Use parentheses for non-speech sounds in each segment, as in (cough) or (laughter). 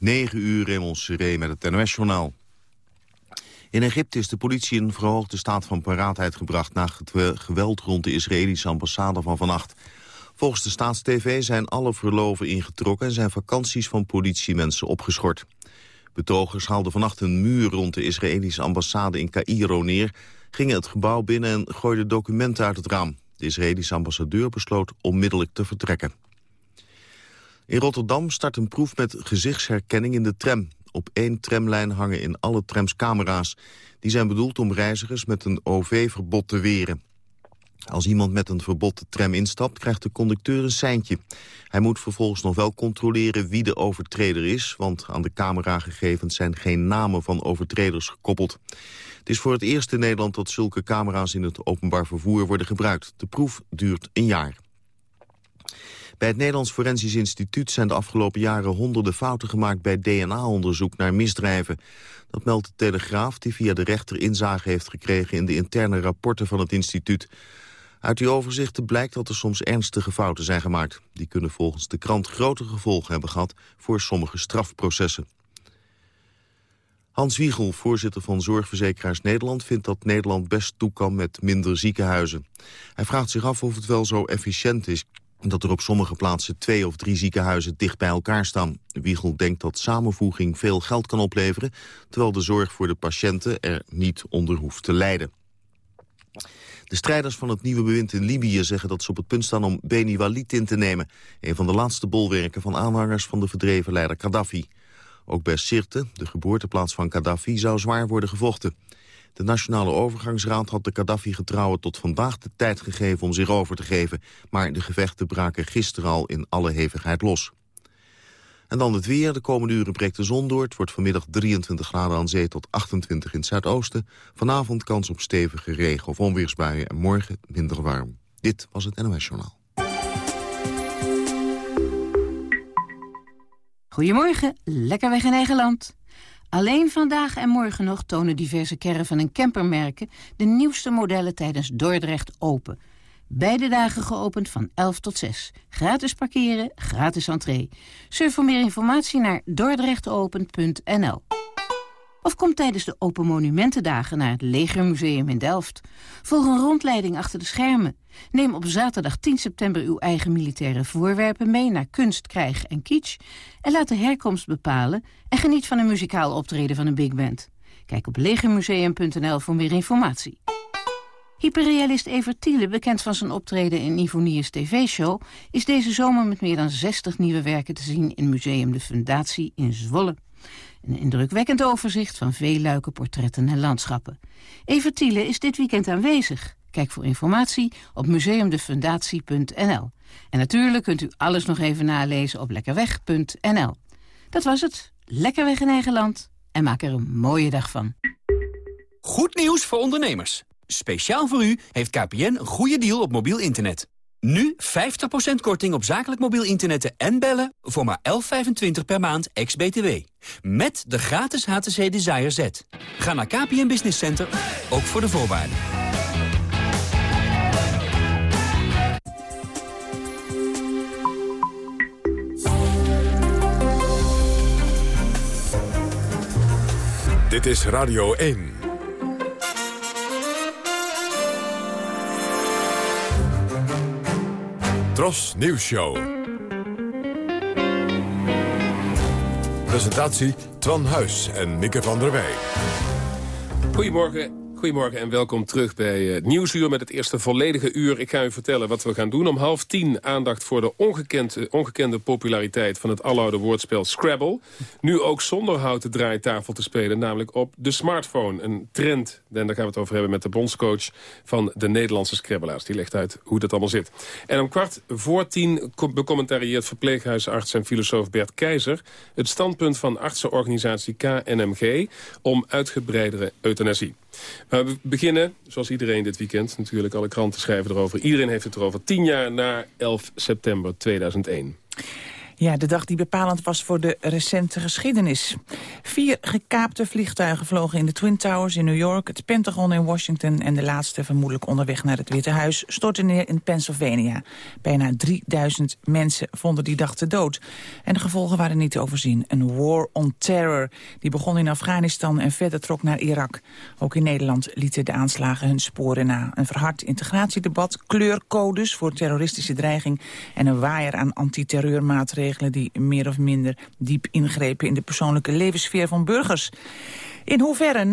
9 uur in Seré met het NOS-journaal. In Egypte is de politie in verhoogde staat van paraatheid gebracht... na het geweld rond de Israëlische ambassade van vannacht. Volgens de Staatstv zijn alle verloven ingetrokken... en zijn vakanties van politiemensen opgeschort. Betogers haalden vannacht een muur rond de Israëlische ambassade in Cairo neer... gingen het gebouw binnen en gooiden documenten uit het raam. De Israëlische ambassadeur besloot onmiddellijk te vertrekken. In Rotterdam start een proef met gezichtsherkenning in de tram. Op één tramlijn hangen in alle trams camera's. Die zijn bedoeld om reizigers met een OV-verbod te weren. Als iemand met een verbod de tram instapt, krijgt de conducteur een seintje. Hij moet vervolgens nog wel controleren wie de overtreder is... want aan de cameragegevens zijn geen namen van overtreders gekoppeld. Het is voor het eerst in Nederland dat zulke camera's in het openbaar vervoer worden gebruikt. De proef duurt een jaar. Bij het Nederlands Forensisch Instituut zijn de afgelopen jaren honderden fouten gemaakt bij DNA-onderzoek naar misdrijven. Dat meldt de Telegraaf die via de rechter inzage heeft gekregen in de interne rapporten van het instituut. Uit die overzichten blijkt dat er soms ernstige fouten zijn gemaakt. Die kunnen volgens de krant grote gevolgen hebben gehad voor sommige strafprocessen. Hans Wiegel, voorzitter van Zorgverzekeraars Nederland... vindt dat Nederland best toe kan met minder ziekenhuizen. Hij vraagt zich af of het wel zo efficiënt is dat er op sommige plaatsen twee of drie ziekenhuizen dicht bij elkaar staan. Wiegel denkt dat samenvoeging veel geld kan opleveren... terwijl de zorg voor de patiënten er niet onder hoeft te lijden. De strijders van het nieuwe bewind in Libië zeggen dat ze op het punt staan om Beni Walid in te nemen. Een van de laatste bolwerken van aanhangers van de verdreven leider Gaddafi. Ook bij Sirte, de geboorteplaats van Gaddafi, zou zwaar worden gevochten. De Nationale Overgangsraad had de Gaddafi-getrouwen tot vandaag de tijd gegeven om zich over te geven. Maar de gevechten braken gisteren al in alle hevigheid los. En dan het weer. De komende uren breekt de zon door. Het wordt vanmiddag 23 graden aan zee tot 28 in het zuidoosten. Vanavond kans op stevige regen- of onweersbuien en morgen minder warm. Dit was het NOS Journaal. Goedemorgen, lekker weg in eigen land. Alleen vandaag en morgen nog tonen diverse caravan- en campermerken... de nieuwste modellen tijdens Dordrecht Open. Beide dagen geopend van 11 tot 6. Gratis parkeren, gratis entree. Surf voor meer informatie naar dordrechtopen.nl. Of kom tijdens de Open Monumentendagen naar het Legermuseum in Delft. Volg een rondleiding achter de schermen. Neem op zaterdag 10 september uw eigen militaire voorwerpen mee naar kunst, krijg en kitsch. En laat de herkomst bepalen en geniet van een muzikaal optreden van een big band. Kijk op legermuseum.nl voor meer informatie. Hyperrealist Evert Thiele, bekend van zijn optreden in Ivoniers TV-show... is deze zomer met meer dan 60 nieuwe werken te zien in Museum de Fundatie in Zwolle. Een indrukwekkend overzicht van veelluike portretten en landschappen. Evert Thiele is dit weekend aanwezig. Kijk voor informatie op museumdefundatie.nl. En natuurlijk kunt u alles nog even nalezen op lekkerweg.nl. Dat was het. Lekker weg in eigen land. En maak er een mooie dag van. Goed nieuws voor ondernemers. Speciaal voor u heeft KPN een goede deal op mobiel internet. Nu 50% korting op zakelijk mobiel internet en bellen voor maar 11,25 per maand ex-BTW. Met de gratis HTC Desire Z. Ga naar KPN Business Center, ook voor de voorwaarden. Dit is Radio 1. Tros Nieuws Show. Presentatie Twan Huis en Mieke van der Wij. Goedemorgen. Goedemorgen en welkom terug bij het Nieuwsuur met het eerste volledige uur. Ik ga u vertellen wat we gaan doen. Om half tien aandacht voor de ongekende, ongekende populariteit van het aloude woordspel Scrabble. Nu ook zonder houten draaitafel te spelen, namelijk op de smartphone. Een trend, en daar gaan we het over hebben met de bondscoach van de Nederlandse Scrabbelaars. Die legt uit hoe dat allemaal zit. En om kwart voor tien becommentarieert verpleeghuisarts en filosoof Bert Keizer... het standpunt van artsenorganisatie KNMG om uitgebreidere euthanasie. Maar we beginnen, zoals iedereen dit weekend natuurlijk, alle kranten schrijven erover. Iedereen heeft het erover. Tien jaar na 11 september 2001. Ja, de dag die bepalend was voor de recente geschiedenis. Vier gekaapte vliegtuigen vlogen in de Twin Towers in New York... het Pentagon in Washington en de laatste vermoedelijk onderweg naar het Witte Huis... stortte neer in Pennsylvania. Bijna 3000 mensen vonden die dag te dood. En de gevolgen waren niet te overzien. Een war on terror. Die begon in Afghanistan en verder trok naar Irak. Ook in Nederland lieten de aanslagen hun sporen na. Een verhard integratiedebat, kleurcodes voor terroristische dreiging... en een waaier aan antiterreurmaatregelen die meer of minder diep ingrepen in de persoonlijke levenssfeer van burgers. In hoeverre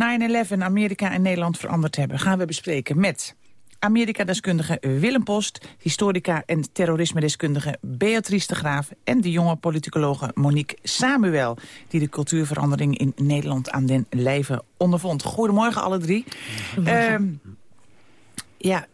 9-11 Amerika en Nederland veranderd hebben, gaan we bespreken met... Amerika-deskundige Willem Post, historica en terrorisme-deskundige Beatrice de Graaf... en de jonge politicologe Monique Samuel... die de cultuurverandering in Nederland aan den lijve ondervond. Goedemorgen alle drie. Goedemorgen. Uh, ja,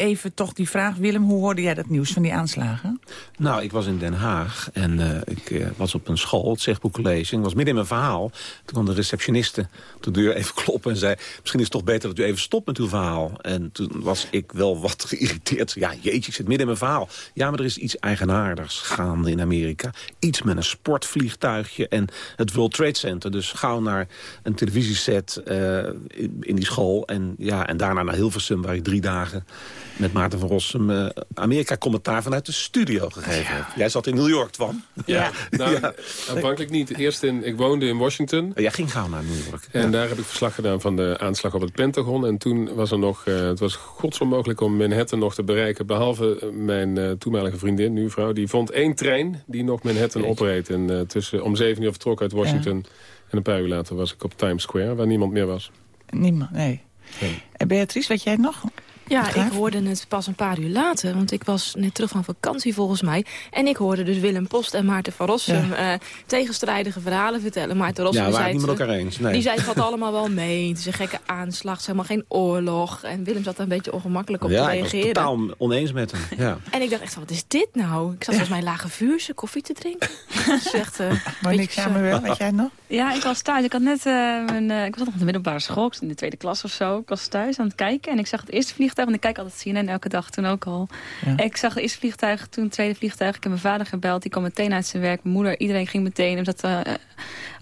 even toch die vraag. Willem, hoe hoorde jij dat nieuws van die aanslagen? Nou, ik was in Den Haag en uh, ik uh, was op een school, het Zegboekcollege. Ik was midden in mijn verhaal. Toen kwam de receptioniste de deur even kloppen en zei... misschien is het toch beter dat u even stopt met uw verhaal. En toen was ik wel wat (laughs) geïrriteerd. Ja, jeetje, ik zit midden in mijn verhaal. Ja, maar er is iets eigenaardigs gaande in Amerika. Iets met een sportvliegtuigje en het World Trade Center. Dus gauw naar een televisieset uh, in die school. En, ja, en daarna naar Hilversum, waar ik drie dagen met Maarten van Rossum uh, Amerika-commentaar vanuit de studio gegeven ja. Jij zat in New York, Twan. Ja, ja. Nou, ja. aanvankelijk niet. Eerst in, ik woonde in Washington. Jij ging gauw naar New York. En daar heb ik verslag gedaan van de aanslag op het Pentagon. En toen was er nog, uh, het was godsonmogelijk om Manhattan nog te bereiken. Behalve mijn uh, toenmalige vriendin, nu vrouw, die vond één trein die nog Manhattan opreed. En tussen, om zeven uur vertrok uit Washington. En een paar uur later was ik op Times Square, waar niemand meer was. Niemand, nee. nee. En Beatrice, weet jij het nog? Ja, ik hoorde het pas een paar uur later. Want ik was net terug van vakantie volgens mij. En ik hoorde dus Willem Post en Maarten van Rossum ja. uh, tegenstrijdige verhalen vertellen. Maarten Rossum ja, zei niet met elkaar eens. Nee. Die zei het (laughs) valt allemaal wel mee. Het is een gekke aanslag, het is helemaal geen oorlog. En Willem zat er een beetje ongemakkelijk op ja, te reageren. Ja, totaal oneens met hem. Ja. (laughs) en ik dacht echt, wat is dit nou? Ik zat volgens mij lage vuurse koffie te drinken. (laughs) dus echt, uh, maar niks samen wel, weet jij nog? Ja, ik was thuis. Ik had net, uh, mijn, ik was nog in de middelbare school. Ik in de tweede klas of zo. Ik was thuis aan het kijken. En ik zag het eerste vliegtuig. Want ik kijk altijd CNN elke dag toen ook al. Ja. Ik zag het eerste vliegtuig, toen het tweede vliegtuig. Ik heb mijn vader gebeld, die kwam meteen uit zijn werk. Mijn moeder, iedereen ging meteen. En zat uh,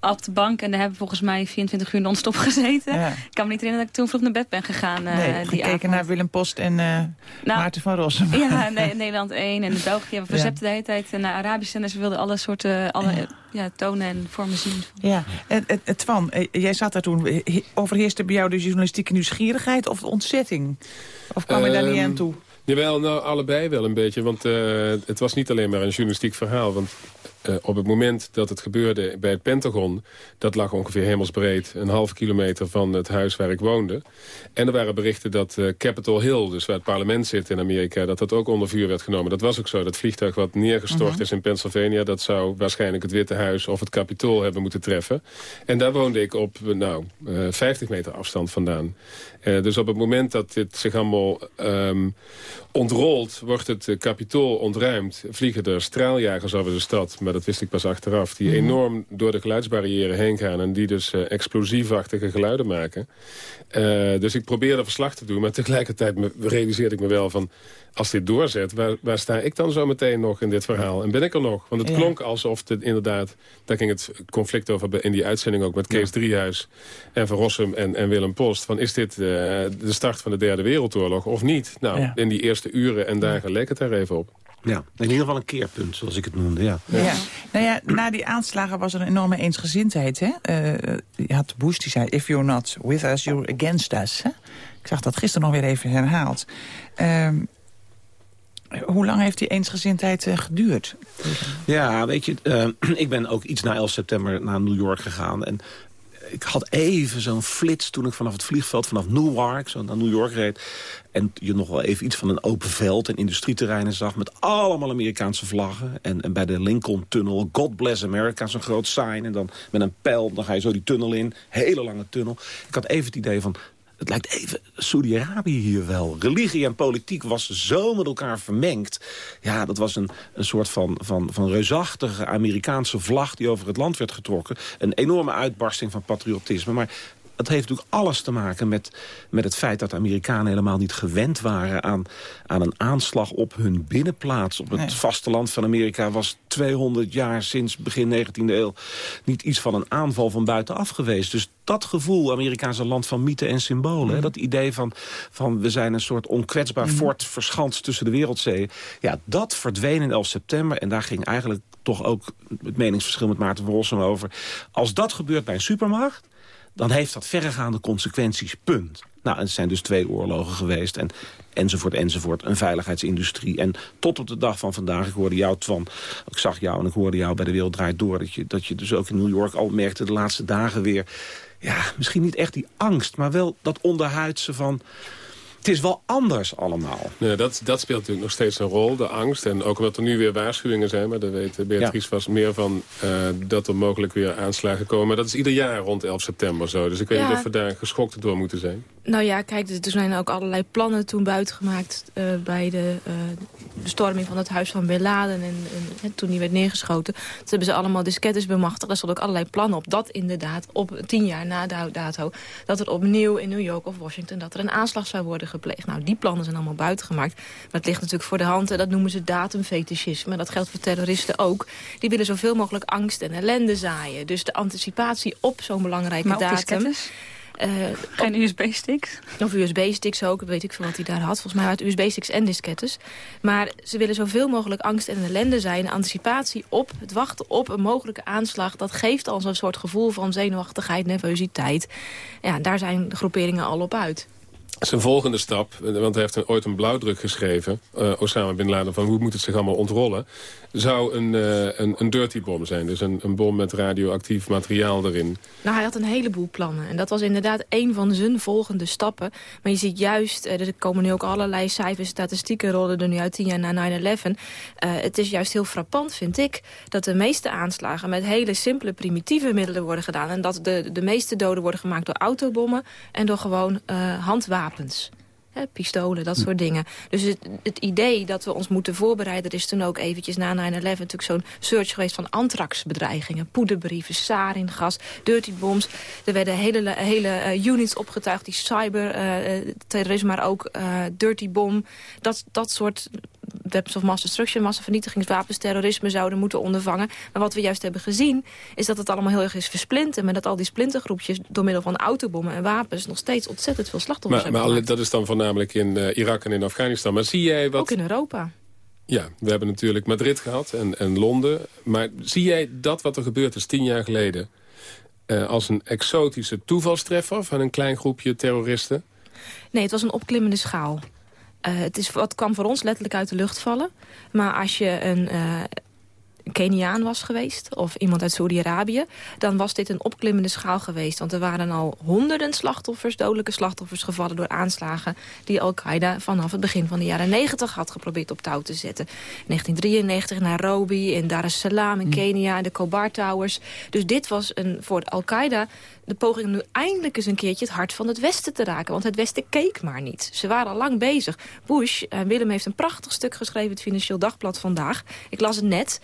op de bank en daar hebben volgens mij 24 uur non-stop (laughs) gezeten. Ja. Ik kan me niet herinneren dat ik toen vroeg naar bed ben gegaan. Uh, nee, die gekeken naar Willem Post en uh, nou, Maarten van Rossum. Ja, (laughs) nee, Nederland 1 en de België. We verzepten ja. de hele tijd naar Arabische zenders. We wilden alle soorten alle, ja. tonen en vormen zien. Ja, en, en, Twan, jij zat daar toen. Overheerste bij jou de journalistieke nieuwsgierigheid of de ontzetting? Of kwam je um, daar niet aan toe? Jawel, nou allebei wel een beetje. Want uh, het was niet alleen maar een journalistiek verhaal. Want uh, op het moment dat het gebeurde bij het Pentagon... dat lag ongeveer hemelsbreed een halve kilometer van het huis waar ik woonde. En er waren berichten dat uh, Capitol Hill, dus waar het parlement zit in Amerika... dat dat ook onder vuur werd genomen. Dat was ook zo. Dat vliegtuig wat neergestort uh -huh. is in Pennsylvania... dat zou waarschijnlijk het Witte Huis of het Capitool hebben moeten treffen. En daar woonde ik op nou, 50 meter afstand vandaan. dus op het moment dat dit zich allemaal um, ontrolt... wordt het Capitool ontruimd. Vliegen er straaljagers over de stad... Maar dat wist ik pas achteraf. Die enorm door de geluidsbarrière heen gaan. En die dus uh, explosiefachtige geluiden maken. Uh, dus ik probeerde verslag te doen. Maar tegelijkertijd me, realiseerde ik me wel van... Als dit doorzet, waar, waar sta ik dan zo meteen nog in dit verhaal? En ben ik er nog? Want het ja. klonk alsof het inderdaad... Daar ging het conflict over in die uitzending ook met Kees ja. Driehuis... en Van Rossum en, en Willem Post. Van is dit uh, de start van de derde wereldoorlog of niet? Nou, ja. in die eerste uren en dagen leek het daar even op. Ja, in ieder geval een keerpunt, zoals ik het noemde, ja. ja. Nou ja, na die aanslagen was er een enorme eensgezindheid, hè? Uh, je had Bush, die zei, if you're not with us, you're against us. Hè? Ik zag dat gisteren nog weer even herhaald. Uh, hoe lang heeft die eensgezindheid uh, geduurd? Ja, weet je, uh, (clears throat) ik ben ook iets na 11 september naar New York gegaan. En ik had even zo'n flits toen ik vanaf het vliegveld, vanaf Newark, zo naar New York reed. En je nog wel even iets van een open veld en industrieterreinen zag... met allemaal Amerikaanse vlaggen. En, en bij de Lincoln-tunnel, God Bless America, zo'n groot sign. En dan met een pijl, dan ga je zo die tunnel in. Hele lange tunnel. Ik had even het idee van, het lijkt even Saudi-Arabië hier wel. Religie en politiek was zo met elkaar vermengd. Ja, dat was een, een soort van, van, van reusachtige Amerikaanse vlag... die over het land werd getrokken. Een enorme uitbarsting van patriotisme. Maar dat heeft natuurlijk alles te maken met, met het feit dat de Amerikanen helemaal niet gewend waren aan, aan een aanslag op hun binnenplaats. Op het vasteland van Amerika was 200 jaar sinds begin 19e eeuw niet iets van een aanval van buitenaf geweest. Dus dat gevoel, Amerikaanse land van mythe en symbolen... Mm. dat idee van, van we zijn een soort onkwetsbaar mm. fort verschanst tussen de wereldzeeën... ja, dat verdween in 11 september en daar ging eigenlijk toch ook het meningsverschil met Maarten Rossum over. Als dat gebeurt bij een supermarkt, dan heeft dat verregaande consequenties, punt. Nou, het zijn dus twee oorlogen geweest en enzovoort, enzovoort. Een veiligheidsindustrie. En tot op de dag van vandaag, ik hoorde jou, Twan, ik zag jou en ik hoorde jou bij De Wereld Draait Door... dat je, dat je dus ook in New York al merkte de laatste dagen weer... ja, misschien niet echt die angst, maar wel dat onderhuidse van het is wel anders allemaal. Nee, dat, dat speelt natuurlijk nog steeds een rol, de angst. En ook omdat er nu weer waarschuwingen zijn, maar daar weet Beatrice ja. vast meer van... Uh, dat er mogelijk weer aanslagen komen. Maar dat is ieder jaar rond 11 september zo. Dus ik weet niet of we daar geschokt door moeten zijn. Nou ja, kijk, er zijn ook allerlei plannen toen buitengemaakt... Uh, bij de uh, bestorming van het huis van Bin Laden en, en, toen die werd neergeschoten. Toen hebben ze allemaal diskettes bemachtigd. Daar stonden ook allerlei plannen op. Dat inderdaad, op tien jaar na de dato... dat er opnieuw in New York of Washington... dat er een aanslag zou worden gepleegd. Nou, die plannen zijn allemaal buitengemaakt. Maar het ligt natuurlijk voor de hand. En dat noemen ze datumfetischisme. Dat geldt voor terroristen ook. Die willen zoveel mogelijk angst en ellende zaaien. Dus de anticipatie op zo'n belangrijke maar datum... Uh, Geen USB-sticks? Of USB-sticks ook, weet ik veel wat hij daar had. Volgens mij waren het USB-sticks en diskettes. Maar ze willen zoveel mogelijk angst en ellende zijn. Anticipatie op, het wachten op een mogelijke aanslag... dat geeft al zo'n soort gevoel van zenuwachtigheid, nervositeit. Ja, daar zijn de groeperingen al op uit. Zijn volgende stap, want hij heeft ooit een blauwdruk geschreven... Uh, Osama Bin Laden, van hoe moet het zich allemaal ontrollen... zou een, uh, een, een dirty bom zijn. Dus een, een bom met radioactief materiaal erin. Nou, hij had een heleboel plannen. En dat was inderdaad een van zijn volgende stappen. Maar je ziet juist, uh, er komen nu ook allerlei cijfers, statistieken... rollen er nu uit tien jaar na 9-11. het is juist heel frappant, vind ik... dat de meeste aanslagen met hele simpele, primitieve middelen worden gedaan. En dat de, de meeste doden worden gemaakt door autobommen... en door gewoon handwapens pistolen, dat soort dingen. Dus het, het, idee dat we ons moeten voorbereiden... er is toen ook eventjes na 9-11 natuurlijk zo'n search geweest... van antraxbedreigingen, poederbrieven, saringas, dirty bombs. Er werden hele, hele uh, units opgetuigd die cyber-terrorisme... Uh, maar ook uh, dirty bom, dat, dat soort weapons of mass destruction, massavernietigingswapens, terrorisme zouden moeten ondervangen. Maar wat we juist hebben gezien, is dat het allemaal heel erg is versplinterd. Maar dat al die splintergroepjes door middel van autobommen en wapens nog steeds ontzettend veel slachtoffers maar, hebben Maar dat is dan voornamelijk in uh, Irak en in Afghanistan. Maar zie jij wat... Ook in Europa. Ja, we hebben natuurlijk Madrid gehad en, en Londen. Maar zie jij dat wat er gebeurd is tien jaar geleden... Uh, als een exotische toevalstreffer van een klein groepje terroristen? Nee, het was een opklimmende schaal. Uh, het, is, het kwam voor ons letterlijk uit de lucht vallen. Maar als je een, uh, Keniaan was geweest... of iemand uit Saudi-Arabië... dan was dit een opklimmende schaal geweest. Want er waren al honderden slachtoffers, dodelijke slachtoffers... gevallen door aanslagen die Al-Qaeda vanaf het begin van de jaren 90 had geprobeerd op touw te zetten. 1993 in Nairobi, in Dar es Salaam, in hm. Kenia, de Kobar Towers. Dus dit was een, voor Al-Qaeda de poging om nu eindelijk eens een keertje het hart van het Westen te raken. Want het Westen keek maar niet. Ze waren al lang bezig. Bush, uh, Willem heeft een prachtig stuk geschreven... het Financieel Dagblad vandaag. Ik las het net.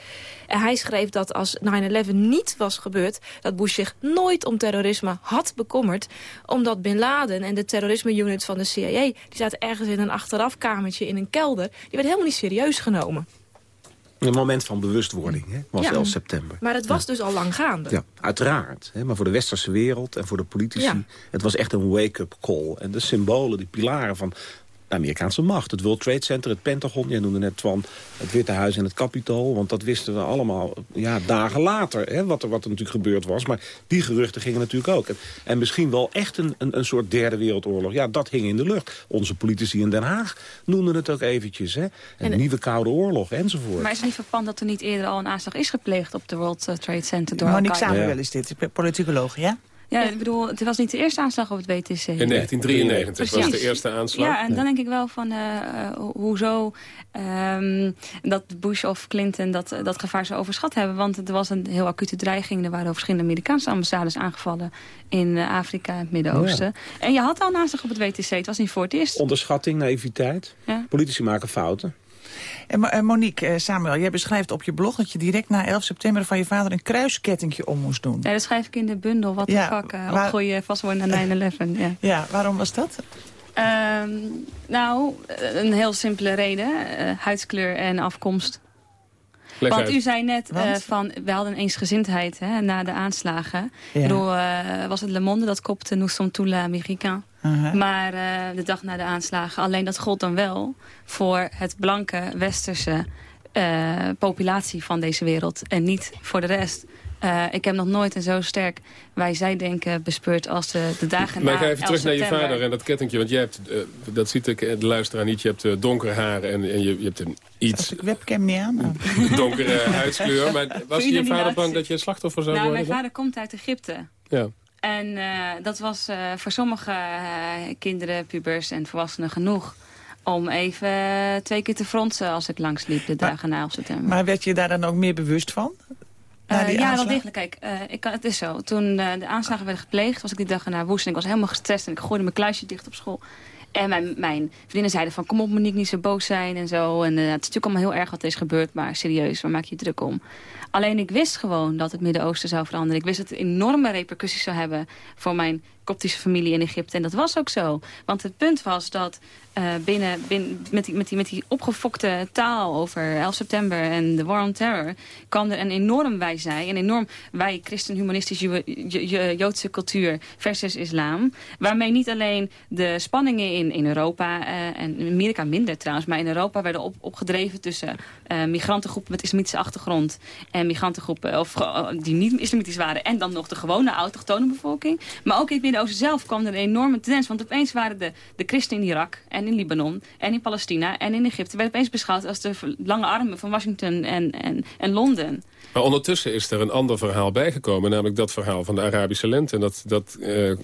En hij schreef dat als 9-11 niet was gebeurd... dat Bush zich nooit om terrorisme had bekommerd. Omdat Bin Laden en de terrorisme-unit van de CIA... die zaten ergens in een achterafkamertje in een kelder. Die werden helemaal niet serieus genomen. Een moment van bewustwording, hè, was ja, 11 september. Maar het was dus al lang gaande. Ja, uiteraard. Hè, maar voor de westerse wereld en voor de politici... het was echt een wake-up call. En de symbolen, die pilaren van Amerikaanse macht. Het World Trade Center, het Pentagon, jij noemde net Twan, het Witte Huis en het Capitool. Want dat wisten we allemaal ja, dagen later, hè, wat, er, wat er natuurlijk gebeurd was. Maar die geruchten gingen natuurlijk ook. En, en misschien wel echt een, een, een, soort derde wereldoorlog. Ja, dat hing in de lucht. Onze politici in Den Haag noemden het ook eventjes. Hè. Een nieuwe Koude Oorlog enzovoort. Maar is het niet verpand dat er niet eerder al een aanslag is gepleegd op de World Trade Center? Door Monique Samuel is dit, politicoloog, ja? Ja, ik bedoel, het was niet de eerste aanslag op het WTC. In 1993 was de eerste aanslag. Ja, en dan denk ik wel van uh, hoezo um, dat Bush of Clinton dat, dat gevaar zo overschat hebben. Want er was een heel acute dreiging. Er waren verschillende Amerikaanse ambassades aangevallen in Afrika en het Midden-Oosten. En je had al een aanslag op het WTC. Het was niet voor het eerst. Onderschatting, naïviteit. Ja. Politici maken fouten. En Monique, Samuel, jij beschrijft op je blog... dat je direct na 11 september van je vader een kruiskettingje om moest doen. Ja, dat schrijf ik in de bundel. Wat ja, de fuck, uh, waar... opgooien vastwoorden naar 9-11. Ja. (laughs) ja, waarom was dat? Ehm, nou, een heel simpele reden. huidskleur en afkomst. Want u zei net uh, van, we hadden eensgezindheid hè, na de aanslagen. Ja. Bedoel, uh, was het Le Monde dat kopte Nous sommes tous l'Américains. Uh Maar uh, de dag na de aanslagen, alleen dat gold dan wel voor het blanke westerse populatie van deze wereld. En niet voor de rest. Uh, ik heb nog nooit een zo sterk wij zij denken bespeurd als de, de dagen maar na Maar ik ga even terug naar je vader en dat kettingje. Want jij hebt, uh, dat ziet ik de luisteraar niet, je hebt uh, donkere haren en, en je, je hebt een iets... ik webcam niet aan. (laughs) donkere huidskleur. Maar was je vader bang dat je slachtoffer zou nou, worden? Mijn vader komt uit Egypte. Ja. En dat was voor sommige kinderen, pubers en volwassenen genoeg om even twee keer te fronsen als ik langsliep de dagen na 11 september. Maar werd je daar dan ook meer bewust van? Ja, wel degelijk. Kijk, ik, het is zo. Toen de aanslagen werden gepleegd, was ik die dag naar woest. En ik was helemaal gestrest en ik gooide mijn kluisje dicht op school. En mijn, mijn vriendinnen zeiden van, kom op Monique, niet zo boos zijn en zo. En het is natuurlijk allemaal heel erg wat er is gebeurd, maar serieus, waar maak je je druk om? Alleen ik wist gewoon dat het Midden-Oosten zou veranderen. Ik wist dat het enorme repercussies zou hebben voor mijn koptische familie in Egypte. En dat was ook zo. Want het punt was dat uh, binnen, binnen, met, die, met, die, met die opgefokte taal over 11 september en de War on Terror... kwam er een enorm wij zij, een enorm wij christen-humanistische Joodse cultuur versus islam. Waarmee niet alleen de spanningen in, in Europa uh, en in Amerika minder trouwens... maar in Europa werden op, opgedreven tussen uh, migrantengroepen met islamitische achtergrond... en migrantengroepen of, die niet islamitisch waren... en dan nog de gewone autochtone bevolking. Maar ook in Midden-Oosten zelf kwam er een enorme tendens. Want opeens waren de, de christenen in Irak en in Libanon en in Palestina en in Egypte... werden opeens beschouwd als de lange armen van Washington en, en, en Londen. Maar ondertussen is er een ander verhaal bijgekomen. Namelijk dat verhaal van de Arabische lente. En dat, dat uh,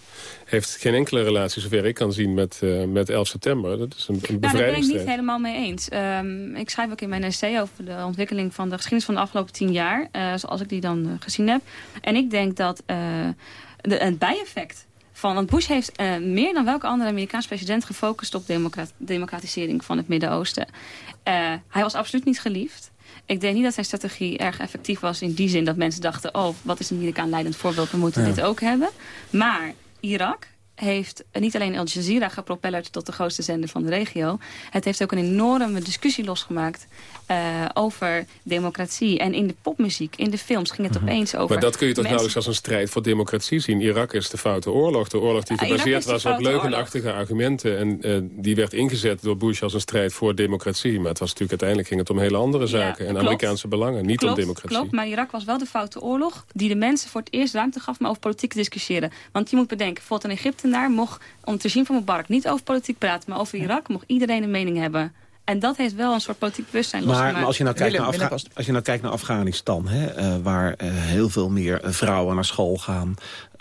heeft geen enkele relatie, zover ik kan zien, met, uh, met 11 september. Dat is een, een nou, daar ben ik niet helemaal mee eens. Um, ik schrijf ook in mijn essay over de ontwikkeling van de geschiedenis van de afgelopen tien jaar. Uh, zoals ik die dan gezien heb. En ik denk dat de, een bijeffect van. Want Bush heeft uh, meer dan welke andere Amerikaanse president gefocust op democrat democratisering van het Midden-Oosten. Uh, hij was absoluut niet geliefd. Ik denk niet dat zijn strategie erg effectief was in die zin dat mensen dachten... oh, wat is een Amerikaan leidend voorbeeld, we moeten dit ook hebben. Maar Irak heeft niet alleen Al Jazeera gepropellerd tot de grootste zender van de regio. Het heeft ook een enorme discussie losgemaakt uh, over democratie. En in de popmuziek, in de films ging het mhm. opeens over... Maar dat kun je toch nauwelijks als een strijd voor democratie zien? Irak is de foute oorlog. De oorlog die gebaseerd was op leugenachtige argumenten. En uh, die werd ingezet door Bush als een strijd voor democratie. Maar het was natuurlijk uiteindelijk ging het om hele andere zaken. en Amerikaanse belangen, niet klopt, om democratie. Klopt, maar Irak was wel de foute oorlog... die de mensen voor het eerst ruimte gaf om over politiek te discussiëren. Want je moet bedenken, bijvoorbeeld in Egypte daar mocht, om te zien van Mubarak, niet over politiek praten, maar over Irak, mocht iedereen een mening hebben. En dat heeft wel een soort politiek bewustzijn maar, losgemaakt. Maar als je nou kijkt, naar, als je nou kijkt naar Afghanistan... Hè, uh, waar uh, heel veel meer vrouwen naar school gaan...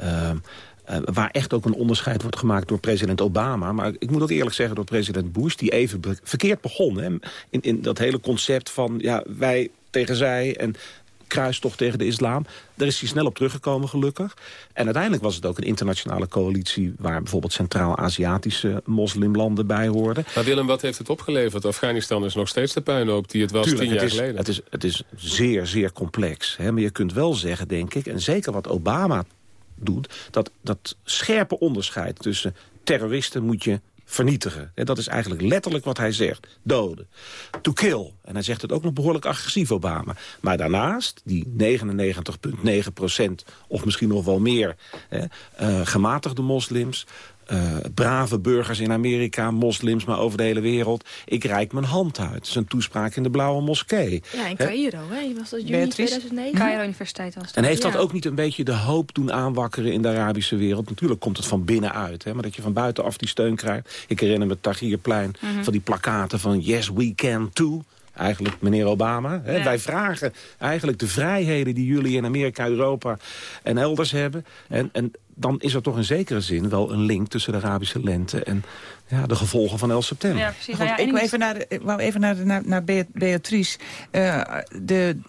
Uh, waar echt ook een onderscheid wordt gemaakt door president Obama. Maar ik moet ook eerlijk zeggen door president Bush... die even verkeerd begon. Hè, in, in dat hele concept van ja, wij tegen zij... en kruistocht tegen de islam. Daar is hij snel op teruggekomen, gelukkig. En uiteindelijk was het ook een internationale coalitie... waar bijvoorbeeld Centraal-Aziatische moslimlanden bij hoorden. Maar Willem, wat heeft het opgeleverd? Afghanistan is nog steeds de puinhoop die het was tien jaar geleden. Het is, het is zeer, zeer complex. Hè? Maar je kunt wel zeggen, denk ik... en zeker wat Obama doet... dat, dat scherpe onderscheid tussen terroristen moet je vernietigen. dat is eigenlijk letterlijk wat hij zegt. Doden. To kill. En hij zegt het ook nog behoorlijk agressief, Obama. Maar daarnaast, die 99,9 procent, of misschien nog wel meer... Uh, gematigde moslims, uh, brave burgers in Amerika, moslims, maar over de hele wereld. Ik reik mijn hand uit. Zijn toespraak in de Blauwe Moskee. Ja, in Cairo. Hè? Was dat juni 2009? Cairo Universiteit was dat. En heeft dat ook niet een beetje de hoop doen aanwakkeren in de Arabische wereld? Natuurlijk komt het van binnenuit, hè? maar dat je van buitenaf die steun krijgt. Ik herinner me Tahrirplein mm van die plakaten van Yes, we can too eigenlijk meneer Obama. Hè? Wij vragen eigenlijk de vrijheden die jullie in Amerika, Europa en elders hebben. En, en dan is er toch in zekere zin wel een link tussen de Arabische lente... en ja, de gevolgen van 11 september. Ja, precies. Nou ik wou even naar, de, wou even naar, de, naar, naar Beatrice. Uh, de,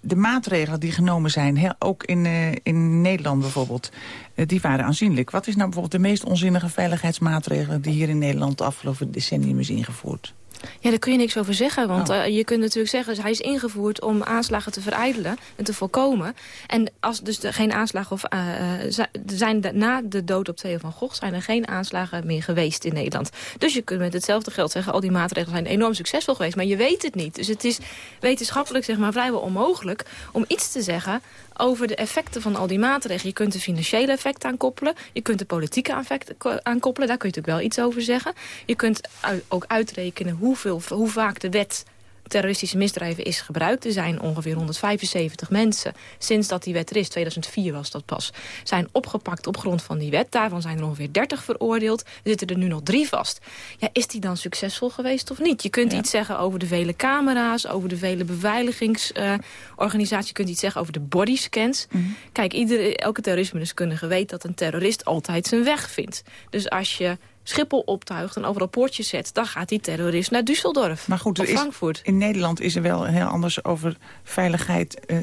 de maatregelen die genomen zijn, ook in, uh, in Nederland bijvoorbeeld, uh, die waren aanzienlijk. Wat is nou bijvoorbeeld de meest onzinnige veiligheidsmaatregelen die hier in Nederland de afgelopen decennium is ingevoerd? Ja, daar kun je niks over zeggen. Want oh. je kunt natuurlijk zeggen, hij is ingevoerd om aanslagen te verijdelen en te voorkomen. En als dus er geen aanslagen of uh, zijn na de dood op Theo van Gogh zijn er geen aanslagen meer geweest in Nederland. Dus je kunt met hetzelfde geld zeggen, al die maatregelen zijn enorm succesvol geweest. Maar je weet het niet. Dus het is wetenschappelijk zeg maar vrijwel onmogelijk om iets te zeggen over de effecten van al die maatregelen. Je kunt de financiële effecten aankoppelen. Je kunt de politieke effecten aankoppelen. Daar kun je natuurlijk wel iets over zeggen. Je kunt ook uitrekenen hoeveel, hoe vaak de wet terroristische misdrijven is gebruikt. Er zijn ongeveer 175 mensen, sinds dat die wet er is, 2004 was dat pas, zijn opgepakt op grond van die wet. Daarvan zijn er ongeveer 30 veroordeeld. Er zitten er nu nog drie vast. Ja, is die dan succesvol geweest of niet? Je kunt iets zeggen over de vele camera's, over de vele beveiligingsorganisaties. je kunt iets zeggen over de bodyscans. Mm Kijk, iedere, elke terrorisme-deskundige weet dat een terrorist altijd zijn weg vindt. Dus als je Schiphol optuigt en overal poortjes zet... dan gaat die terrorist naar Düsseldorf maar goed, of Frankfurt. in Nederland is er wel heel anders over veiligheid uh,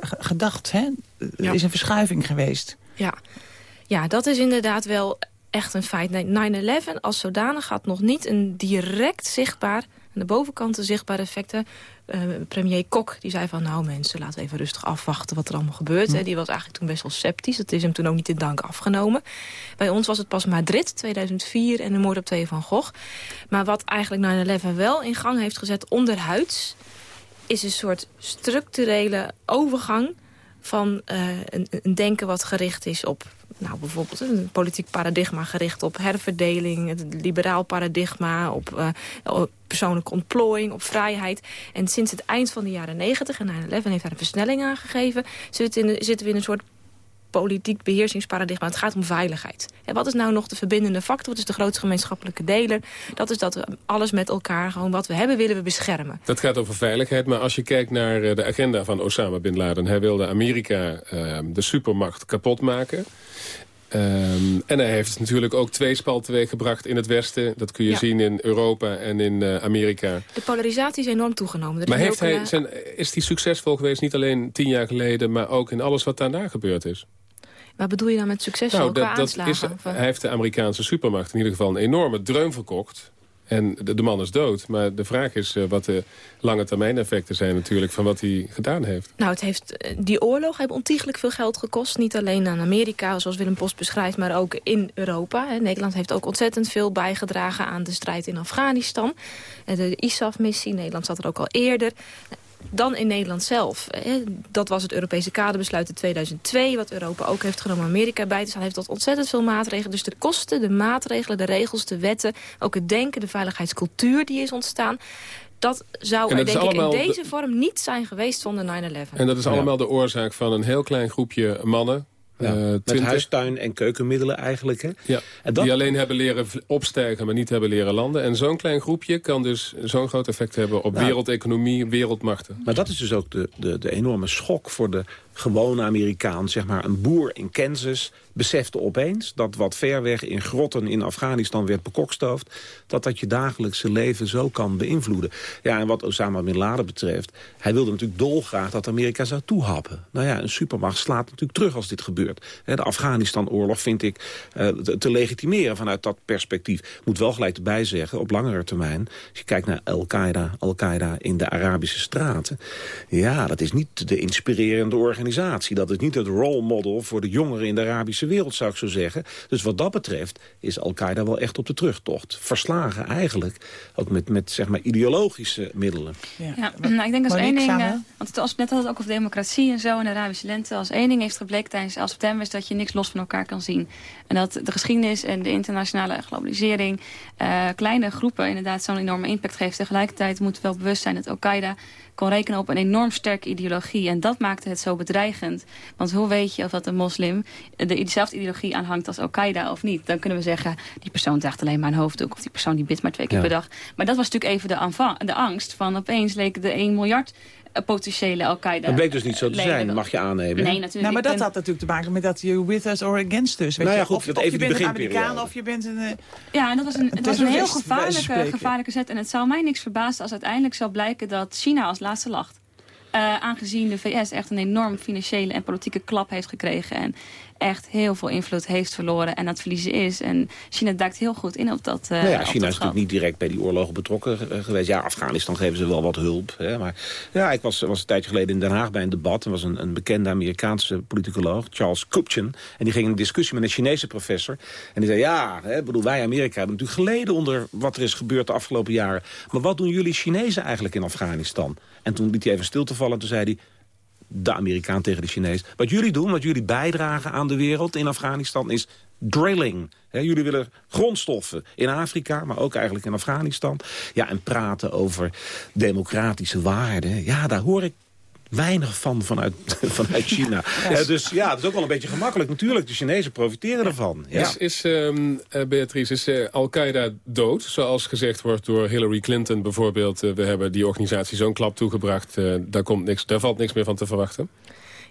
gedacht. Hè? Er is een verschuiving geweest. Ja. ja, dat is inderdaad wel echt een feit. 9-11 als zodanig had nog niet een direct zichtbaar... aan de bovenkant zichtbare effecten uh, premier Kok die zei van... nou mensen, laten we even rustig afwachten wat er allemaal gebeurt. Hè. Die was eigenlijk toen best wel sceptisch. Dat is hem toen ook niet in dank afgenomen. Bij ons was het pas Madrid, 2004, en de moord op twee van Gogh. Maar wat eigenlijk 9-11 wel in gang heeft gezet onderhuids... is een soort structurele overgang van uh, een, een denken wat gericht is op nou, bijvoorbeeld een politiek paradigma gericht op herverdeling... het liberaal paradigma, op, op persoonlijke ontplooiing, op vrijheid. En sinds het eind van de jaren 90, en 9-11 heeft daar een versnelling aan gegeven... zitten we in een soort politiek beheersingsparadigma. Het gaat om veiligheid. En wat is nou nog de verbindende factor? Wat is de grootste gemeenschappelijke deler? Dat is dat we alles met elkaar, gewoon wat we hebben, willen we beschermen. Dat gaat over veiligheid, maar als je kijkt naar eh, de agenda van Osama Bin Laden... hij wilde Amerika uh, de supermacht kapot maken... Um, en hij heeft natuurlijk ook twee spal gebracht in het Westen. Dat kun je zien in Europa en in uh, Amerika. De polarisatie is enorm toegenomen. maar heeft hij, zijn, is hij succesvol geweest niet alleen tien jaar geleden... maar ook in alles wat daarna gebeurd is? Wat bedoel je dan met succesvol nou, dat, dat is, Hij heeft de Amerikaanse supermacht in ieder geval een enorme dreun verkocht. En de, de, man is dood. Maar de vraag is uh, wat de lange termijn effecten zijn natuurlijk van wat hij gedaan heeft. Nou, het heeft, eh, die oorlog heeft ontiegelijk veel geld gekost. Niet alleen aan Amerika, zoals Willem Post beschrijft, maar ook in Europa. Nederland heeft ook ontzettend veel bijgedragen aan de strijd in Afghanistan. Eh, de ISAF-missie, Nederland zat er ook al eerder dan in Nederland zelf. Dat was het Europese kaderbesluit in 2002... wat Europa ook heeft genomen Amerika bij te staan. heeft dat ontzettend veel maatregelen. Dus de kosten, de maatregelen, de regels, de wetten... ook het denken, de veiligheidscultuur die is ontstaan dat zou er denk ik in deze vorm niet zijn geweest zonder 9-11. En dat is allemaal de oorzaak van een heel klein groepje mannen... Ja, uh, met huistuin en keukenmiddelen eigenlijk. Hè? Ja, en dat... Die alleen hebben leren opstijgen, maar niet hebben leren landen. En zo'n klein groepje kan dus zo'n groot effect hebben op nou, wereldeconomie, wereldmachten. Maar dat is dus ook de, de, de enorme schok voor de gewone Amerikaan, zeg maar een boer in Kansas, besefte opeens dat wat ver weg in grotten in Afghanistan werd bekokstoofd, dat dat je dagelijkse leven zo kan beïnvloeden. Ja, en wat Osama Bin Laden betreft, hij wilde natuurlijk dolgraag dat Amerika zou toehappen. Nou ja, een supermacht slaat natuurlijk terug als dit gebeurt. De Afghanistan-oorlog vind ik uh, te legitimeren vanuit dat perspectief. Moet wel gelijk erbij zeggen, op langere termijn, als je kijkt naar Al-Qaeda Al in de Arabische straten, ja, dat is niet de inspirerende organisatie organisatie. Dat is niet het role model voor de jongeren in de Arabische wereld, zou ik zo zeggen. Dus wat dat betreft is Al-Qaeda wel echt op de terugtocht. Verslagen eigenlijk, ook met, met zeg maar ideologische middelen. Ja, ja nou, ik denk als één ding, uh, want als net had het ook over democratie en zo in de Arabische lente. Als één ding heeft gebleken tijdens 11 september is dat je niks los van elkaar kan zien. En dat de geschiedenis en de internationale globalisering uh, kleine groepen inderdaad zo'n enorme impact geeft. Tegelijkertijd moet wel bewust zijn dat Al-Qaeda kon rekenen op een enorm sterke ideologie. En dat maakte het zo bedreigend. Want hoe weet je of dat een moslim de, dezelfde ideologie aanhangt als Al-Qaeda of niet? Dan kunnen we zeggen, die persoon draagt alleen maar een hoofddoek. Of die persoon die bidt maar twee keer per dag. Maar dat was natuurlijk even de, de angst van opeens leek de 1 miljard potentiële Al-Qaeda Dat bleek dus niet zo te zijn, mag je aannemen. Nee, natuurlijk. Nou, maar dat had natuurlijk te maken met dat je with us or against us. Weet nou ja, goed, of, of je bent een Amerikaan of je bent een... Uh, ja, en dat was een, het was een heel gevaarlijke, gevaarlijke zet. En het zou mij niks verbazen als uiteindelijk zou blijken dat China als laatste lacht. aangezien de VS echt een enorm financiële en politieke klap heeft gekregen. En echt heel veel invloed heeft verloren en dat verliezen is. En China duikt heel goed in op dat uh, nou ja, China is natuurlijk niet direct bij die oorlogen betrokken eh, geweest. Ja, Afghanistan geven ze wel wat hulp. Hè, maar ja, ik was, was een tijdje geleden in Den Haag bij een debat. Er was een, een bekende Amerikaanse politicoloog, Charles Kupchin. En die ging in een discussie met een Chinese professor. En die zei, ja, hè, bedoel, wij Amerika hebben natuurlijk geleden onder wat er is gebeurd de afgelopen jaren. Maar wat doen jullie Chinezen eigenlijk in Afghanistan? En toen liet hij even stil te vallen en toen zei hij de Amerikaan tegen de Chinees. Wat jullie doen, wat jullie bijdragen aan de wereld in Afghanistan is drilling. jullie willen grondstoffen in Afrika, maar ook eigenlijk in Afghanistan. Ja, en praten over democratische waarden. Ja, daar hoor ik weinig van vanuit, (laughs) vanuit China. Ja, dus ja, dat is ook wel een beetje gemakkelijk. Natuurlijk, de Chinezen profiteren ervan. Ja. Is, is um, Beatrice, is uh, Al-Qaeda dood? Zoals gezegd wordt door Hillary Clinton bijvoorbeeld. Uh, we hebben die organisatie zo'n klap toegebracht. Uh, daar, komt niks, daar valt niks meer van te verwachten.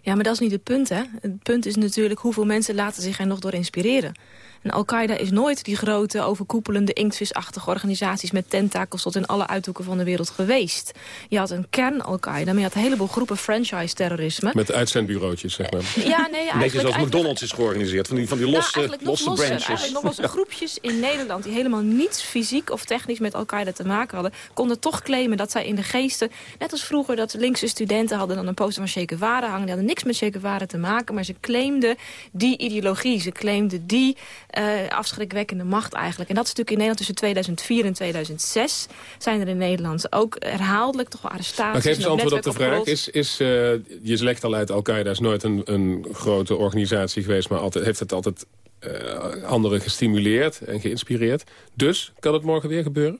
Ja, maar dat is niet het punt, hè. Het punt is natuurlijk hoeveel mensen laten zich er nog door inspireren. En Al-Qaeda is nooit die grote, overkoepelende, inktvisachtige organisaties... met tentakels tot in alle uithoeken van de wereld geweest. Je had een kern Al-Qaeda, maar je had een heleboel groepen franchise-terrorisme. Met uitzendbureautjes, zeg maar. Ja, nee, Een beetje zoals McDonald's is georganiseerd, van die, van die losse, nou, losse losser, branches. Eigenlijk nog losse groepjes in Nederland... die helemaal niets fysiek of technisch met Al-Qaeda te maken hadden... konden toch claimen dat zij in de geesten... net als vroeger dat linkse studenten hadden dan een poster van Che Guevara hangen... die hadden niks met Che Guevara te maken, maar ze claimden die ideologie. Ze claimden die uh, afschrikwekkende macht eigenlijk. En dat is natuurlijk in Nederland tussen 2004 en 2006... zijn er in Nederland ook herhaaldelijk toch wel arrestaties. Maar geef eens antwoord op de vraag. Is, is, uh, je legt al uit, Al-Qaeda is nooit een, een grote organisatie geweest... maar altijd, heeft het altijd uh, anderen gestimuleerd en geïnspireerd. Dus, kan het morgen weer gebeuren?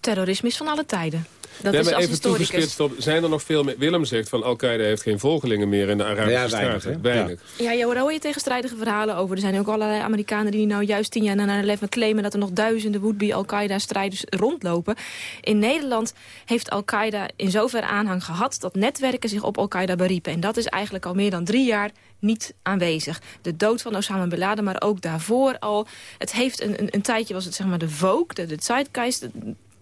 Terrorisme is van alle tijden. Dat nee, is als even toegespitst op, zijn er nog veel meer... Willem zegt van Al-Qaeda heeft geen volgelingen meer in de Arabische ja, weinig, straten. Weinig. Ja, ja hoor je tegenstrijdige verhalen over. Er zijn ook allerlei Amerikanen die nou juist tien jaar na 9-11 claimen... dat er nog duizenden would-be Al-Qaeda-strijders rondlopen. In Nederland heeft Al-Qaeda in zover aanhang gehad... dat netwerken zich op Al-Qaeda beriepen. En dat is eigenlijk al meer dan drie jaar niet aanwezig. De dood van Osama Bin Laden, maar ook daarvoor al. Het heeft een, een, een tijdje was het zeg maar de Vogue, de, de Zeitgeist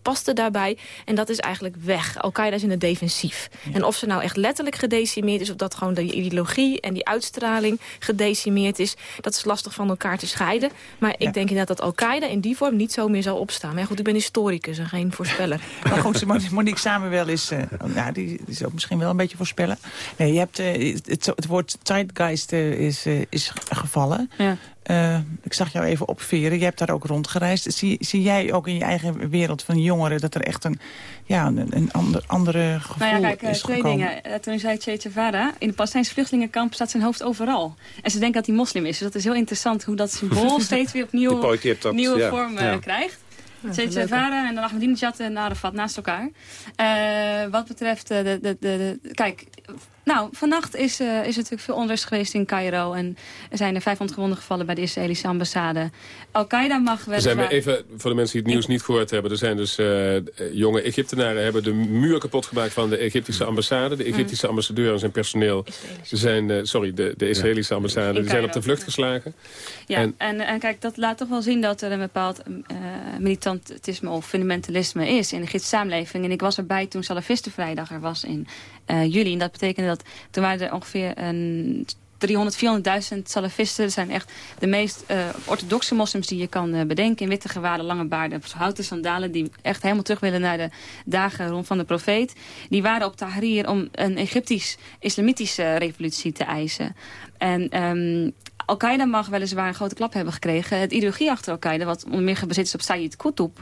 paste daarbij. En dat is eigenlijk weg. Al-Qaeda is in het defensief. En of ze nou echt letterlijk gedecimeerd is... of dat gewoon de ideologie en die uitstraling gedecimeerd is... dat is lastig van elkaar te scheiden. Maar ik denk inderdaad dat Al-Qaeda in die vorm niet zo meer zal opstaan. Maar goed, ik ben historicus en geen voorspeller. (laughs) maar goed, Monique Samuel is, uh, nou, die, is ook misschien wel een beetje voorspeller. Nee, je hebt, uh, het, het, woord zeitgeist uh, is, is gevallen. Ja. Uh, ik zag jou even opveren. Je hebt daar ook rondgereisd. Zie, zie jij ook in je eigen wereld van jongeren... dat er echt een, ja, een, een ander, andere gevoel nou ja, kijk, is twee gekomen? dingen. Uh, toen zei Che Guevara... in het Palestijnse vluchtelingenkamp staat zijn hoofd overal. En ze denken dat hij moslim is. Dus dat is heel interessant hoe dat symbool (laughs) steeds weer opnieuw dat, nieuwe ja, vorm uh, ja. krijgt. Che Guevara en dan Ahmadinejad en Arafat naast elkaar. Uh, wat betreft de, de, de, de, Kijk, nou, vannacht is, uh, is er natuurlijk veel onrust geweest in Cairo. En er zijn er 500 gewonden gevallen bij de Israëlische ambassade. Al-Qaeda mag wel. Zijn we even, voor de mensen die het nieuws niet gehoord hebben... er zijn dus uh, jonge Egyptenaren hebben de muur kapot gemaakt van de Egyptische ambassade. De Egyptische mm. ambassadeur en zijn personeel zijn... Uh, sorry, de, de Israëlische ambassade, die zijn op de vlucht geslagen. Ja, en, en, en, kijk, dat laat toch wel zien dat er een bepaald militantisme of fundamentalisme is... in de samenleving. En ik was erbij toen Salafistenvrijdag er was in juli. En dat betekende dat toen waren er ongeveer een 300, 400.000 salafisten. Zijn echt de meest uh, orthodoxe moslims die je kan uh, bedenken. In witte gewaden, lange baarden, houten sandalen. Die echt helemaal terug willen naar de dagen rond van de profeet. Die waren op Tahrir om een Egyptisch-islamitische revolutie te eisen. En um, Al-Qaeda mag weliswaar een grote klap hebben gekregen. Het ideologie achter Al-Qaeda, wat onder meer gebaseerd is op Sayyid Qutb.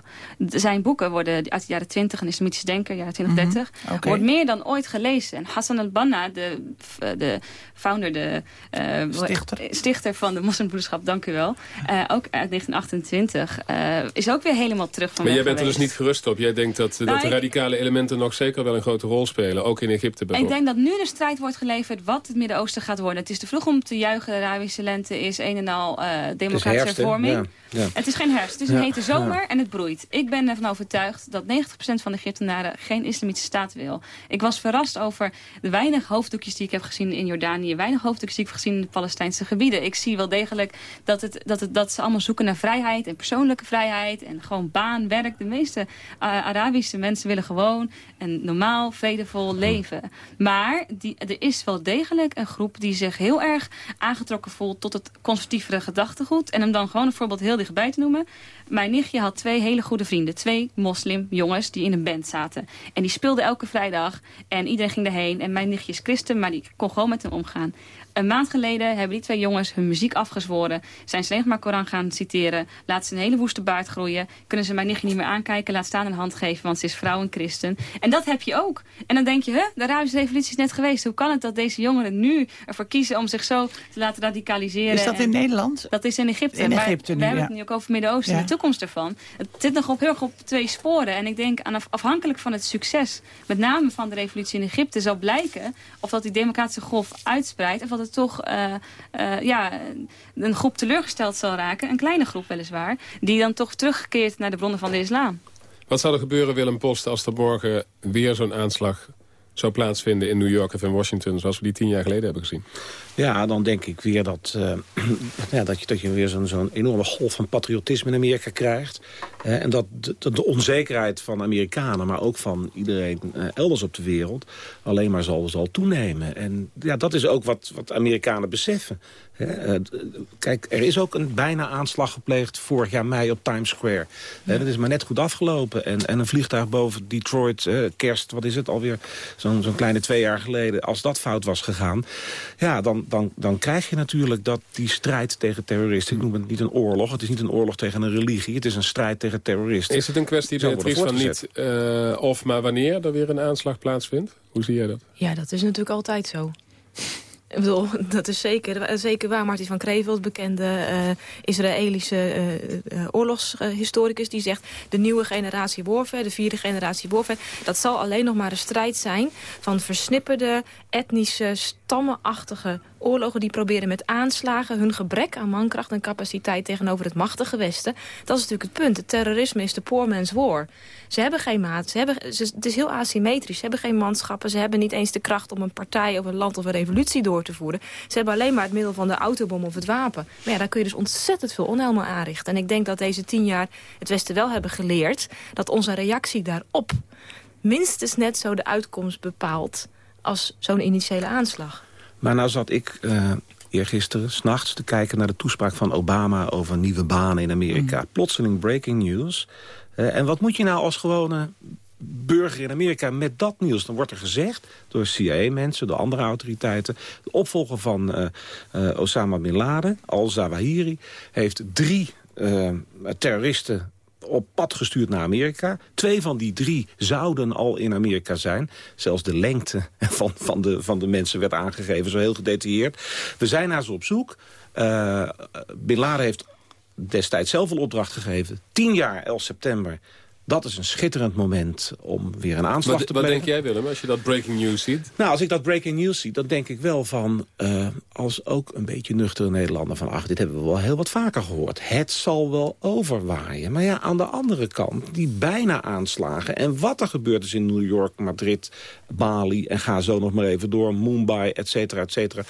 Zijn boeken worden uit de jaren 20, een islamitisch denker, jaren 20, 30, mm -hmm. okay. wordt meer dan ooit gelezen. En Hassan al-Banna, de, de founder, de uh, stichter. stichter van de moslimbroederschap, dank u wel. Uh, ook uit 1928, uh, is ook weer helemaal terug van Maar jij bent geweest. er dus niet gerust op. Jij denkt dat, Nou, dat de ik- radicale elementen nog zeker wel een grote rol spelen. Ook in Egypte Ik bijvoorbeeld. denk dat nu de strijd wordt geleverd wat het Midden-Oosten gaat worden. Het is te vroeg om te juichen, de Arabische lente. Is een en al uh, democratische hervorming. Ja. Het is geen herfst, het is een hete zomer en het broeit. Ik ben ervan overtuigd dat 90% van de Egyptenaren geen islamitische staat wil. Ik was verrast over de weinig hoofddoekjes die ik heb gezien in Jordanië. Weinig hoofddoekjes die ik heb gezien in de Palestijnse gebieden. Ik zie wel degelijk dat, het, dat, het, dat ze allemaal zoeken naar vrijheid en persoonlijke vrijheid. En gewoon baan, werk. De meeste uh, Arabische mensen willen gewoon een normaal, vredevol leven. Maar die, er is wel degelijk een groep die zich heel erg aangetrokken voelt het conservatievere gedachtegoed. En hem dan gewoon een voorbeeld heel dichtbij te noemen. Mijn nichtje had twee hele goede vrienden. Twee moslimjongens die in een band zaten. En die speelden elke vrijdag. En iedereen ging erheen. En mijn nichtje is christen, maar die kon gewoon met hem omgaan. Een maand geleden hebben die twee jongens hun muziek afgezworen. Zijn ze maar Koran gaan citeren. Laat ze een hele woeste baard groeien. Kunnen ze mijn nichtje niet meer aankijken. Laat staan een hand geven, want ze is vrouw en christen. En dat heb je ook. En dan denk je, huh, de Arabische revolutie is net geweest. Hoe kan het dat deze jongeren nu ervoor kiezen om zich zo te laten radicaliseren? Is dat in Nederland? Dat is in Egypte. In Egypte nu, We hebben het nu ook over het Midden-Oosten en de toekomst ervan. Het zit nog op, heel erg op twee sporen. En ik denk, afhankelijk van het succes, met name van de revolutie in Egypte, zal blijken of dat die democratische golf uitspreidt. Of dat het toch uh, uh, ja, een groep teleurgesteld zal raken. Een kleine groep weliswaar. Die dan toch terugkeert naar de bronnen van de islam. Wat zou er gebeuren, Willem Post, als er morgen weer zo'n aanslag zou plaatsvinden in New York of in Washington... zoals we die tien jaar geleden hebben gezien? Ja, dan denk ik weer dat, uh, (clears throat) ja, dat, je, dat je weer zo'n enorme golf van patriotisme in Amerika krijgt. Uh, en dat de, de, onzekerheid van Amerikanen, maar ook van iedereen uh, elders op de wereld... alleen maar zal, zal toenemen. En ja, dat is ook wat, wat Amerikanen beseffen. Hè. kijk, er is ook een bijna aanslag gepleegd vorig jaar mei op Times Square. Ja. dat is maar net goed afgelopen. En, en een vliegtuig boven Detroit, kerst, wat is het alweer... zo'n zo'n kleine twee jaar geleden, als dat fout was gegaan... ja, dan, dan, dan krijg je natuurlijk dat die strijd tegen terroristen... ik noem het niet een oorlog, het is niet een oorlog tegen een religie... het is een strijd tegen terroristen. Is het een kwestie, Beatrice, van niet uh, of maar wanneer er weer een aanslag plaatsvindt? Hoe zie jij dat? Ja, dat is natuurlijk altijd zo. Ik bedoel, (laughs) dat is zeker, zeker waar. Martin van Kreveld, bekende uh, Israëlische uh, oorlogshistoricus... die zegt, de nieuwe generatie warfare, de vierde generatie warfare... dat zal alleen nog maar een strijd zijn van versnipperde, etnische, stammenachtige oorlogen... die proberen met aanslagen hun gebrek aan mankracht en capaciteit... tegenover het machtige Westen. Dat is natuurlijk het punt. Het terrorisme is de poor man's war. Ze hebben geen maat. Ze hebben, het is heel asymmetrisch. Ze hebben geen manschappen. Ze hebben niet eens de kracht om een partij of een land of een revolutie door te voeren. Ze hebben alleen maar het middel van de autobom of het wapen. Maar ja, daar kun je dus ontzettend veel onheil aanrichten. En ik denk dat deze tien jaar het Westen wel hebben geleerd... dat onze reactie daarop minstens net zo de uitkomst bepaalt... als zo'n initiële aanslag. Maar nou zat ik... Uh eergisteren, s'nachts, te kijken naar de toespraak van Obama... over nieuwe banen in Amerika. Mm. Plotseling breaking news. Uh, en wat moet je nou als gewone burger in Amerika met dat nieuws. Dan wordt er gezegd door CIA-mensen, door andere autoriteiten... de opvolger van uh, uh, Osama Bin Laden, al-Zawahiri... heeft drie uh, terroristen op pad gestuurd naar Amerika. Twee van die drie zouden al in Amerika zijn. Zelfs de lengte (laughs) van, van, de, van de mensen werd aangegeven, zo heel gedetailleerd. We zijn naar ze op zoek. Bin Laden heeft destijds zelf een opdracht gegeven. 10 jaar, 11 september, dat is een schitterend moment om weer een aanslag wat, te plegen. Wat denk jij Willem, als je dat breaking news ziet? Nou, als ik dat breaking news zie, dan denk ik wel van... Uh, als ook een beetje nuchtere Nederlander van... ach, dit hebben we wel heel wat vaker gehoord. Het zal wel overwaaien. Maar ja, aan de andere kant, die bijna aanslagen... en wat er gebeurd is in New York, Madrid, Bali... en ga zo nog maar even door, Mumbai, et cetera, et cetera...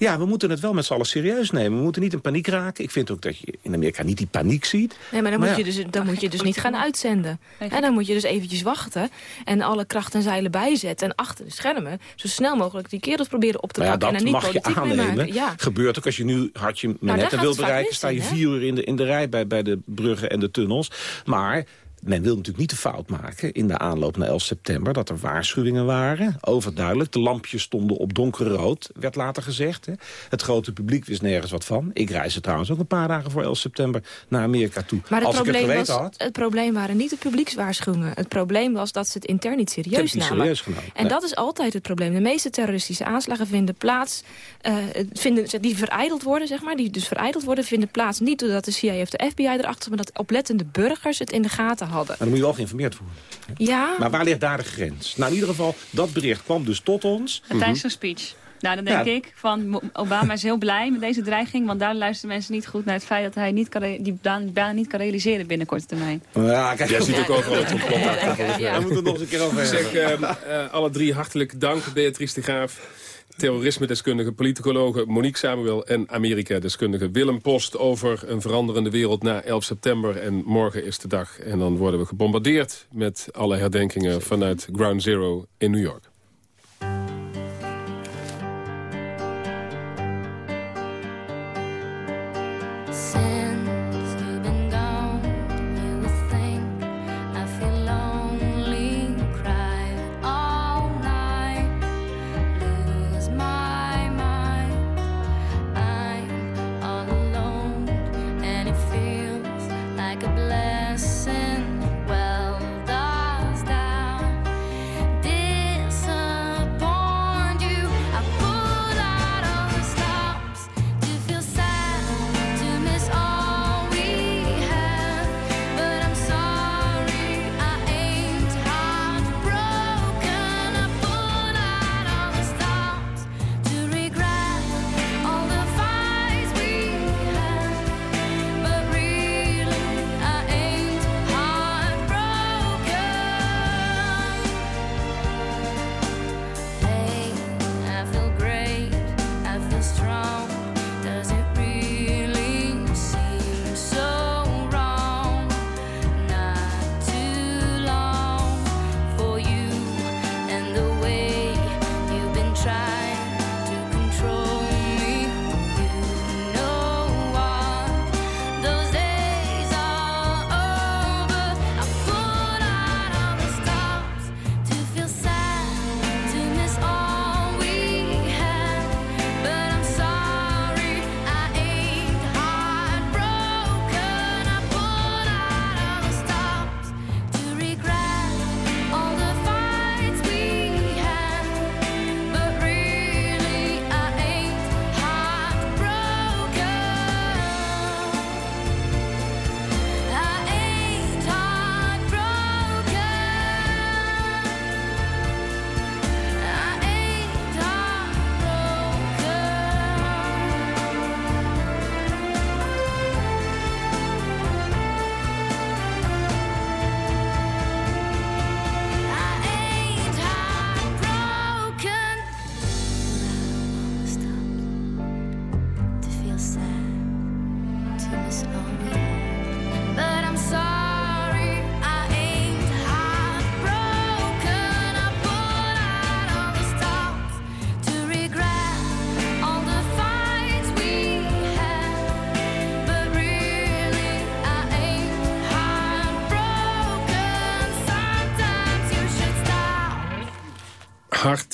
Ja, we moeten het wel met z'n allen serieus nemen. We moeten niet in paniek raken. Ik vind ook dat je in Amerika niet die paniek ziet. Nee, maar dan, moet, je dus, dan moet je dus niet gaan uitzenden. En dan moet je dus eventjes wachten en alle kracht en zeilen bijzetten. En achter de schermen zo snel mogelijk die kerels proberen op te pakken. Ja, en er niet mag je aannemen. Ja. Gebeurt ook als je nu hartje Nou, wil bereiken... sta je vier uur in de, in de rij bij, bij de bruggen en de tunnels. Maar men wil natuurlijk niet de fout maken in de aanloop naar 11 september... dat er waarschuwingen waren, overduidelijk. De lampjes stonden op donkerrood, werd later gezegd. Hè. Het grote publiek wist nergens wat van. Ik reisde trouwens ook een paar dagen voor 11 september naar Amerika toe. Maar het, Als probleem, ik het, was, had, het probleem waren niet de publiekswaarschuwingen. Het probleem was dat ze het intern niet serieus niet namen. serieus genomen. En Nee. dat is altijd het probleem. De meeste terroristische aanslagen vinden plaats... Uh, vinden, die vereideld worden, zeg maar. Die dus vereideld worden, vinden plaats niet doordat de CIA of de FBI erachter... maar dat oplettende burgers het in de gaten hadden. Maar dan moet je wel geïnformeerd worden. Ja, Maar waar ligt daar de grens? Nou, in ieder geval, dat bericht kwam dus tot ons. En tijdens een speech. Nou, dan denk ik van Obama is heel blij met deze dreiging. Want daar luisteren mensen niet goed naar het feit dat hij niet kan die baan, baan niet kan realiseren binnen korte termijn. Ja, kijk. Jij ziet ook overal het complot ja, ja. Daar moeten we nog eens een keer over Zeg, uh, alle drie hartelijk dank, Beatrice de Graaf terrorisme-deskundige politicologe Monique Samuel... en Amerika-deskundige Willem Post over een veranderende wereld na 11 september. En morgen is de dag. En dan worden we gebombardeerd met alle herdenkingen vanuit Ground Zero in New York.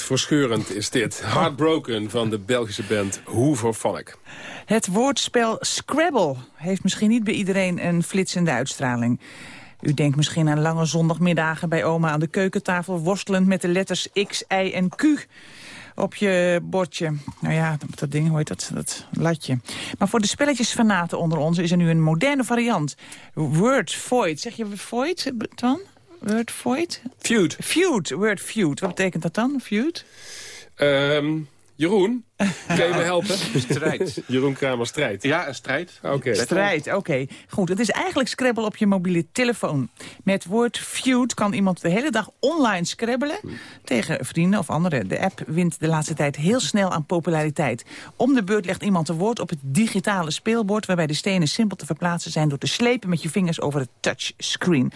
Hartverscheurend is dit. Heartbroken van de Belgische band Hoover Valk. Het woordspel Scrabble heeft misschien niet bij iedereen een flitsende uitstraling. U denkt misschien aan lange zondagmiddagen bij oma aan de keukentafel... worstelend met de letters X, Y en Q op je bordje. Nou ja, dat ding, hoe heet dat? Dat latje. Maar voor de spelletjesfanaten onder ons is er nu een moderne variant. Word Void. Zeg je Void, Twan? Word Void? Feud. Feud, word feud. Wat betekent dat dan, feud? Um, Jeroen, kan je me helpen? (laughs) Strijd. Jeroen Kramer, strijd. Ja, een strijd. Oké. Strijd, oké. Goed, het is eigenlijk Scrabble op je mobiele telefoon. Met woord feud kan iemand de hele dag online scrabbelen... tegen vrienden of anderen. De app wint de laatste tijd heel snel aan populariteit. Om de beurt legt iemand een woord op het digitale speelbord... waarbij de stenen simpel te verplaatsen zijn... door te slepen met je vingers over het touchscreen.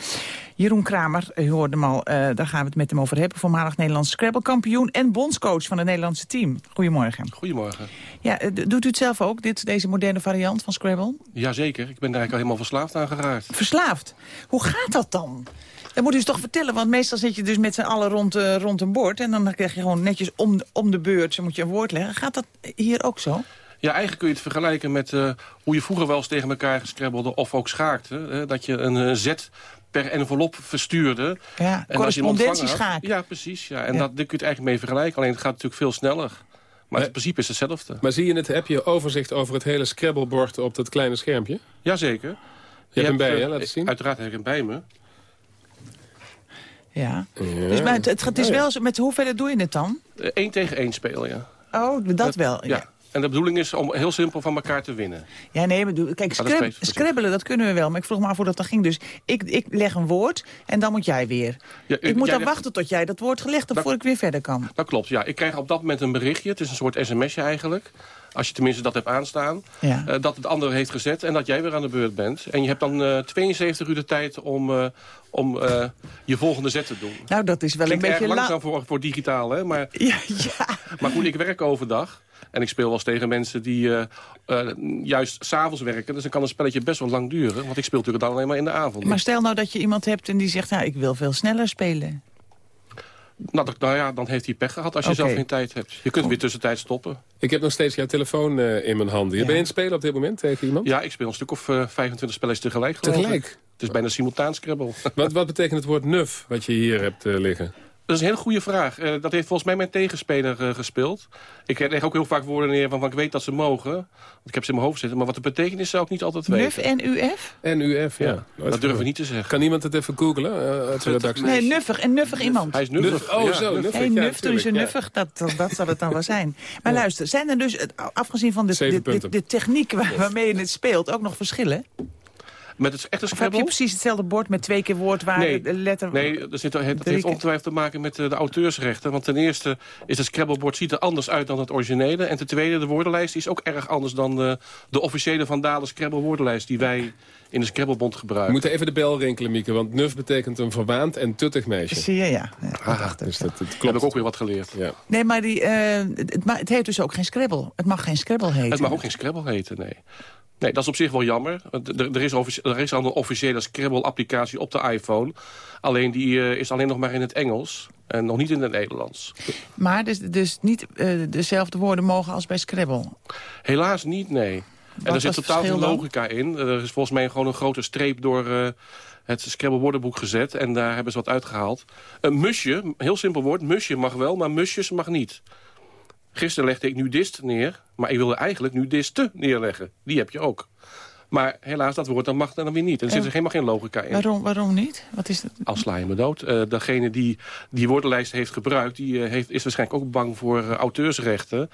Jeroen Kramer, u hoorde hem al, uh, daar gaan we het met hem over hebben... voormalig Nederlands Scrabble-kampioen en bondscoach van het Nederlandse team. Goedemorgen. Goedemorgen. Ja, eh, doet u het zelf ook, dit, deze moderne variant van Scrabble? Jazeker, ik ben daar eigenlijk al helemaal verslaafd aan geraakt. Verslaafd? Hoe gaat dat dan? Dat moet u eens toch vertellen, want meestal zit je dus met z'n allen rond, uh, rond een bord... en dan krijg je gewoon netjes om de, om de beurt, zo moet je een woord leggen. Gaat dat hier ook zo? Ja, eigenlijk kun je het vergelijken met uh, hoe je vroeger wel eens tegen elkaar gescrabbelde of ook schaakte. dat je een zet per envelop verstuurde. Ja, en correspondentieschaak. Ja, precies. Ja. En ja. Dat, daar kun je het eigenlijk mee vergelijken. Alleen het gaat natuurlijk veel sneller. Maar het principe is hetzelfde. Maar zie je het, heb je overzicht over het hele Scrabble-bord op dat kleine schermpje? Jazeker. Je, je hebt hem bij je, laat eens zien. Uiteraard heb ik hem bij me. Ja. ja. Dus maar het, het, is wel zo, met hoeveel doe je het dan? Eén tegen één spelen, ja. Oh, dat wel. Ja. En de bedoeling is om heel simpel van elkaar te winnen. Ja, nee, bedoel, kijk, scrab- scrabbelen, dat kunnen we wel. Maar ik vroeg me af hoe dat dan ging. Dus ik, ik leg een woord en dan moet jij weer. Ja, ik moet dan legt- wachten tot jij dat woord gelegd hebt... voordat ik weer verder kan. Dat klopt, ja. Ik krijg op dat moment een berichtje. Het is een soort sms'je eigenlijk. Als je tenminste dat hebt aanstaan. Ja. eh, dat het andere heeft gezet en dat jij weer aan de beurt bent. En je hebt dan eh 72 uur de tijd om, eh, om je volgende zet te doen. Nou, dat is wel Klinkt een erg beetje... la- langzaam voor, voor digitaal, hè? Maar, (laughs) Ja, ja. maar goed, ik werk overdag. En ik speel wel eens tegen mensen die eh eh, juist s'avonds werken. Dus dan kan een spelletje best wel lang duren. Want ik speel natuurlijk dan alleen maar in de avond. Maar stel nou dat je iemand hebt en die zegt... Nou, ik wil veel sneller spelen. Nou, dat- nou ja, dan heeft hij pech gehad als je zelf geen tijd hebt. Je kunt weer tussentijd stoppen. Ik heb nog steeds jouw telefoon eh, in mijn handen. Ja. Ben je aan het spelen op dit moment tegen iemand? Ja, ik speel een stuk of eh 25 spelletjes tegelijk. geloof ik. Tegelijk? Het is bijna simultaan Scrabble. Wat, wat betekent het woord nuf wat je hier hebt liggen? Dat is een hele goede vraag. Eh, dat heeft volgens mij mijn tegenspeler eh, gespeeld. Ik leg ook heel vaak woorden neer waarvan ik weet dat ze mogen. Want ik heb ze in mijn hoofd zitten. Maar wat de betekenis zou ik niet altijd Nuf weten. en UF? NUF, ja. Ja, dat durf ik gehoord. niet te zeggen. Kan iemand het even googlen uh, uit de redactie? Nee, nuffig. En nuffig iemand. Hij is nuffig. Nuff- oh, ja, zo, nuffig. nuffig. Hey, ja, nuf, toen is ja. nuffig. Dat, dat, dat zal het dan wel zijn. Maar luister, zijn er dus, afgezien van de, de, de, punten. de techniek waar- waarmee je het speelt, ook nog verschillen? Met het echte heb je precies hetzelfde bord met twee keer woordwaarde, Nee, letter... Nee, er zit, heeft keer. ongetwijfeld te maken met eh, de auteursrechten. Want ten eerste is het Scrabblebord ziet er anders uit dan het originele. En ten tweede, de woordenlijst is ook erg anders dan de, de officiële Van Dalen Scrabble woordenlijst... die wij in de Scrabblebond We gebruiken. moeten even de bel rinkelen, Mieke. Want nuf betekent een verwaand en tuttig meisje. Zie je, ja. ja dat Ah. Dus dat, dat Heb klopt. ik ook weer wat geleerd. Ja. Nee, maar die, eh, het, ma- het heet dus ook geen Scrabble. Het mag geen Scrabble heten. Het mag ook geen Scrabble heten, nee. Nee, dat is op zich wel jammer. Er, er is, er is al een officiële Scrabble-applicatie op de iPhone. Alleen die eh, is alleen nog maar in het Engels. En nog niet in het Nederlands. Maar dus, dus niet eh, dezelfde woorden mogen als bij Scrabble. Helaas niet, nee. En er zit totaal geen logica in. Er is volgens mij gewoon een grote streep door eh, het Scrabble woordenboek gezet. En daar hebben ze wat uitgehaald. Een musje, heel simpel woord, musje mag wel, maar musjes mag niet. Gisteren legde ik nudist neer, maar ik wilde eigenlijk nudiste neerleggen. Die heb je ook. Maar helaas, dat woord dan mag dan weer niet. En er zit er helemaal geen logica in. Waarom, waarom niet? Wat is dat? Al sla je me dood. Eh, degene die die woordenlijst heeft gebruikt... die eh, heeft, is waarschijnlijk ook bang voor auteursrechten.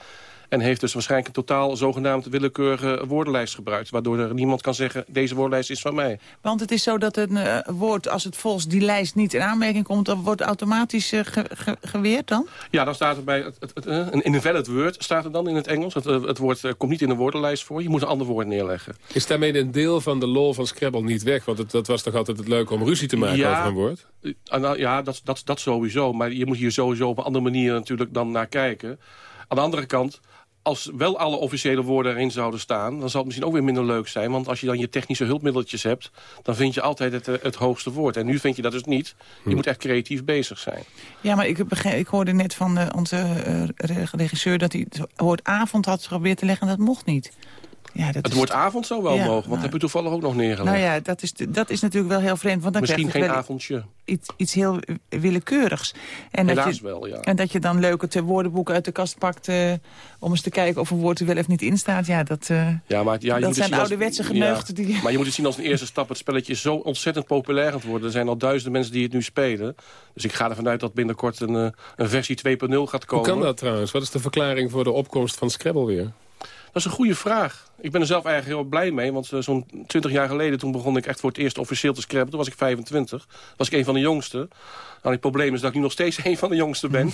En heeft dus waarschijnlijk een totaal zogenaamd willekeurige woordenlijst gebruikt. Waardoor er niemand kan zeggen, deze woordenlijst is van mij. Want het is zo dat een eh, woord, als het volgens die lijst niet in aanmerking komt... dan wordt automatisch eh, ge- ge- geweerd dan? Ja, dan staat er bij het, het, het, eh, een invalid word staat er dan in het Engels. Het, het woord komt niet in de woordenlijst voor. Je moet een ander woord neerleggen. Is daarmee een deel van de lol van Scrabble niet weg? Want het, dat was toch altijd het leuke om ruzie te maken Ja. over een woord? Ah, nou, ja, dat, dat, dat sowieso. Maar je moet hier sowieso op een andere manier natuurlijk dan naar kijken. Aan de andere kant, als wel alle officiële woorden erin zouden staan... dan zal het misschien ook weer minder leuk zijn. Want als je dan je technische hulpmiddeltjes hebt... dan vind je altijd het, eh, het hoogste woord. En nu vind je dat dus niet. Je moet echt creatief bezig zijn. Ja, maar ik, ik hoorde net van eh, onze eh, re- regisseur... dat hij het woord avond had geprobeerd te leggen en dat mocht niet. Ja, dat Het is- woord avond zou wel Ja, mogen, want nou. dat heb je toevallig ook nog neergelegd. Nou ja, dat is, dat is natuurlijk wel heel vreemd. Want dan Misschien krijg geen je wel avondje. iets, iets heel willekeurigs. En dat, Helaas je, wel, ja. en dat je dan leuk het eh, woordenboek uit de kast pakt... eh, om eens te kijken of een woord er wel of niet in staat. Ja, dat, eh, Ja, maar, ja, je dat moet het zijn ouderwetse geneugten. Ja, Die... Maar je moet het zien als een eerste stap. Het spelletje is zo ontzettend populair aan het worden. Er zijn al duizenden mensen die het nu spelen. Dus ik ga ervan uit dat binnenkort een, eh, een versie 2.0 gaat Hoe komen. kan dat trouwens? Wat is de verklaring voor de opkomst van Scrabble weer? Dat is een goede vraag. Ik ben er zelf eigenlijk heel blij mee. Want eh, zo'n 20 jaar geleden toen begon ik echt voor het eerst officieel te scrabben. Toen was ik 25. was ik een van de jongsten. Nou, het probleem is dat ik nu nog steeds (laughs) een van de jongsten ben.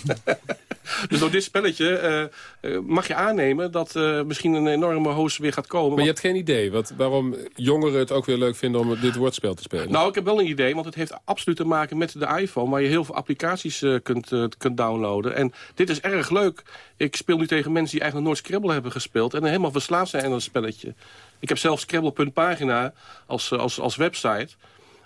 (laughs) dus door dit spelletje eh, eh, mag je aannemen dat eh, misschien een enorme host weer gaat komen. Maar je hebt geen idee wat, waarom jongeren het ook weer leuk vinden om dit woordspel te spelen? Nou, ik heb wel een idee, want het heeft absoluut te maken met de iPhone... waar je heel veel applicaties kunt, kunt downloaden. En dit is erg leuk. Ik speel nu tegen mensen die eigenlijk nooit Scrabble hebben gespeeld... en helemaal verslaafd zijn aan dat spelletje. Ik heb zelf Scrabble.pagina als, eh, als, als website...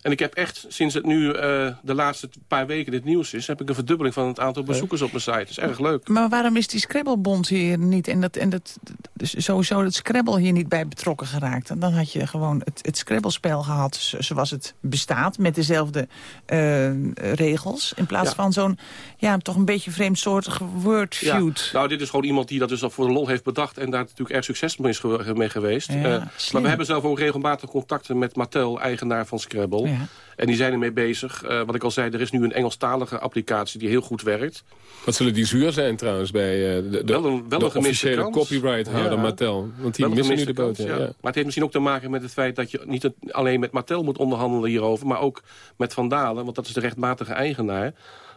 En ik heb echt, sinds het nu eh, de laatste paar weken dit nieuws is... heb ik een verdubbeling van het aantal bezoekers op mijn site. Dat is erg leuk. Maar waarom is die Scrabble-bond hier niet... en, dat, en dat, dus sowieso het Scrabble hier niet bij betrokken geraakt? En dan had je gewoon het, het Scrabble-spel gehad zo- zoals het bestaat... met dezelfde eh, regels. In plaats Ja. van zo'n, ja, toch een beetje vreemdsoortige word feud. Nou, dit is gewoon iemand die dat dus al voor de lol heeft bedacht... en daar natuurlijk erg succesvol is mee geweest. Ja, Eh, maar we hebben zelf ook regelmatig contacten met Mattel, eigenaar van Scrabble. Ja. En die zijn ermee bezig. Uh, wat ik al zei, er is nu een Engelstalige applicatie die heel goed werkt. Wat zullen die zuur zijn trouwens bij uh, de, de, wel een, wel de een officiële copyright-houder Ja. Mattel? Want die Wel missen nu de boot. kans, Ja. ja. Maar het heeft misschien ook te maken met het feit dat je niet alleen met Mattel moet onderhandelen hierover... maar ook met Van Dalen, want dat is de rechtmatige eigenaar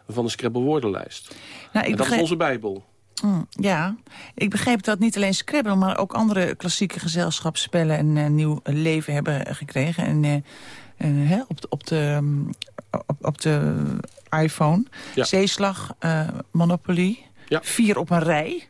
van de Scrabble woordenlijst. Nou, En ik dat is onze bijbel. Mm, ja, ik begreep dat niet alleen Scrabble... maar ook andere klassieke gezelschapsspellen een eh, nieuw leven hebben gekregen. En, eh, hè, op, de, op, de, mm, op, op de iPhone. Ja. Zeeslag, eh, Monopoly, Ja. vier op een rij.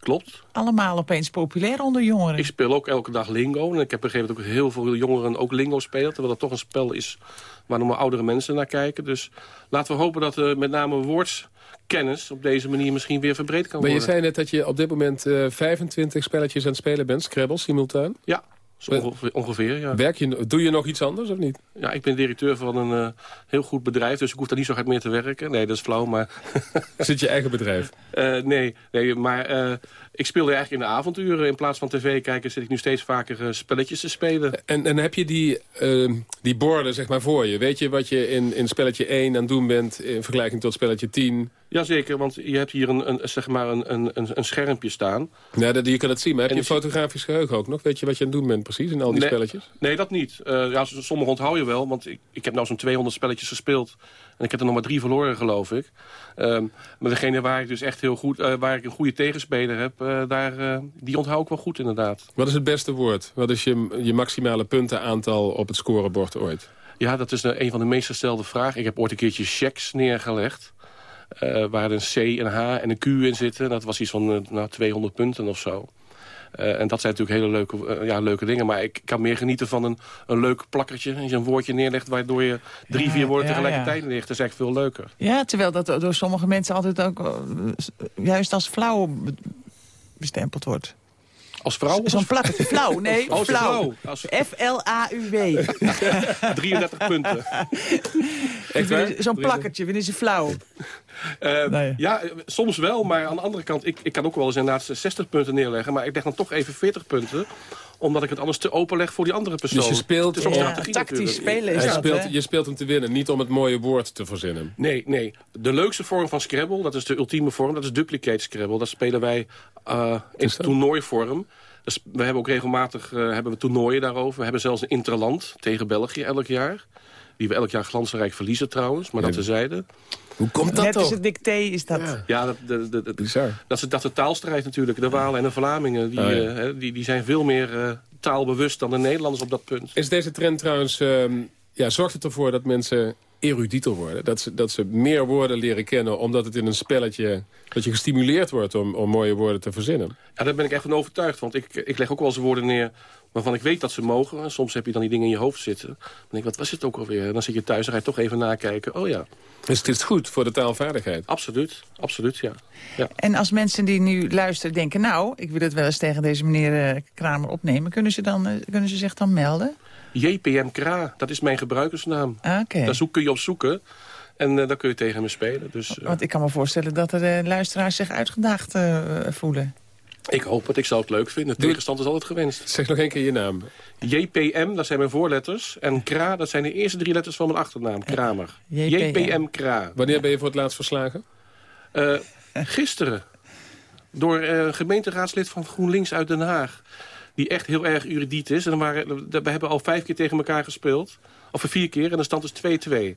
Klopt. Allemaal opeens populair onder jongeren. Ik speel ook elke dag Lingo. En ik heb begrepen dat ook heel veel jongeren ook Lingo spelen. Terwijl dat toch een spel is waar nog maar oudere mensen naar kijken. Dus laten we hopen dat uh, met name woordskennis op deze manier misschien weer verbreed kan Maar je worden. zei net dat je op dit moment eh 25 spelletjes aan het spelen bent, Scrabble, simultaan. Ja, zo ongeveer, ongeveer, ja. Werk je, doe je nog iets anders of niet? Ja, ik ben directeur van een uh, heel goed bedrijf, dus ik hoef daar niet zo hard meer te werken. Nee, dat is flauw, maar... Zit je eigen bedrijf? Uh, (laughs) nee, nee, maar uh, ik speelde eigenlijk in de avonduren. In plaats van tv kijken zit ik nu steeds vaker uh, spelletjes te spelen. En, en heb je die, die borden zeg maar voor je? Weet je wat je in, in spelletje 1 aan het doen bent in vergelijking tot spelletje 10? Jazeker, want je hebt hier een, een, zeg maar een, een, een schermpje staan. Ja, dat, je kan het zien, maar heb En je een fotografisch geheugen ook nog? Weet je wat je aan het doen bent precies in al die nee, spelletjes? Nee, dat niet. Uh, ja, sommige onthoud je wel, want ik, ik heb nou zo'n 200 spelletjes gespeeld. En ik heb er nog maar drie verloren, geloof ik. Um, maar degene waar ik dus echt heel goed, uh, waar ik een goede tegenspeler heb, daar, die onthoud ik wel goed inderdaad. Wat is het beste woord? Wat is je, je maximale puntenaantal op het scorebord ooit? Ja, dat is een van de meest gestelde vragen. Ik heb ooit een keertje checks neergelegd. Uh, waar een C, een H en een Q in zitten. Dat was iets van uh, nou, 200 punten of zo. Uh, en dat zijn natuurlijk hele leuke, ja, leuke dingen. Maar ik kan meer genieten van een, een leuk plakkertje. Als je een woordje neerlegt waardoor je drie, ja, vier woorden ja, tegelijkertijd ja. ligt. Dat is echt veel leuker. Ja, terwijl dat door sommige mensen altijd ook juist als flauw bestempeld wordt. Als vrouw? Zo'n plakkertje. (laughs) Flauw, nee, als flauw. Als... F-L-A-U-W. (laughs) 33 punten. (laughs) Zo'n plakkertje, vinden ze flauw? Uh, nee. Ja, soms wel, maar aan de andere kant... Ik, ik kan ook wel eens inderdaad 60 punten neerleggen... maar ik leg dan toch even 40 punten omdat ik het anders te open leg voor die andere persoon. Dus je speelt het is ja, tactisch spelen is dat, speelt, je speelt om te winnen, niet om het mooie woord te verzinnen. Nee, nee. De leukste vorm van Scrabble, dat is de ultieme vorm, dat is duplicate Scrabble. Dat spelen wij uh, in toernooivorm. Dus we hebben ook regelmatig uh, hebben we toernooien daarover. We hebben zelfs een interland tegen België elk jaar. Die we elk jaar glansrijk verliezen trouwens, maar ja. dat tezijde. Hoe komt dat Net toch? is het dicté, is dat. Ja, ja dat, de, Bizar. Dat is, dat de taalstrijd natuurlijk. De Walen en de Vlamingen, die, oh, ja. uh, die, die zijn veel meer uh, taalbewust dan de Nederlanders op dat punt. Is deze trend trouwens, uh, ja, zorgt het ervoor dat mensen erudieter worden? Dat ze, dat ze meer woorden leren kennen omdat het in een spelletje... dat je gestimuleerd wordt om, om mooie woorden te verzinnen? Ja, daar ben ik echt van overtuigd. Want ik, ik leg ook wel eens woorden neer waarvan ik weet dat ze mogen. En soms heb je dan die dingen in je hoofd zitten. Dan denk ik, wat was het ook alweer? En dan zit je thuis en ga je toch even nakijken. Oh ja. Dus het is goed voor de taalvaardigheid? Absoluut, absoluut, ja. ja. En als mensen die nu luisteren denken... nou, ik wil het wel eens tegen deze meneer uh, Kramer opnemen... kunnen ze, dan, uh, kunnen ze zich dan melden? JPM Kra, dat is mijn gebruikersnaam. Ah, okay. Daar zoek, kun je op zoeken. En uh, dan kun je tegen me spelen. Dus, Want ik kan me voorstellen dat er uh, luisteraars zich uitgedaagd uh, voelen. Ik hoop het, ik zou het leuk vinden. De tegenstand is altijd gewenst. Zeg nog één keer je naam. JPM, dat zijn mijn voorletters. En Kra, dat zijn de eerste drie letters van mijn achternaam. Kramer. JPM, JPM Kra. Wanneer ben je voor het laatst verslagen? Uh, gisteren. Door uh, een gemeenteraadslid van GroenLinks uit Den Haag. Die echt heel erg erudiet is. En waren, we hebben al vijf keer tegen elkaar gespeeld. Of vier keer. En de stand is 2-2.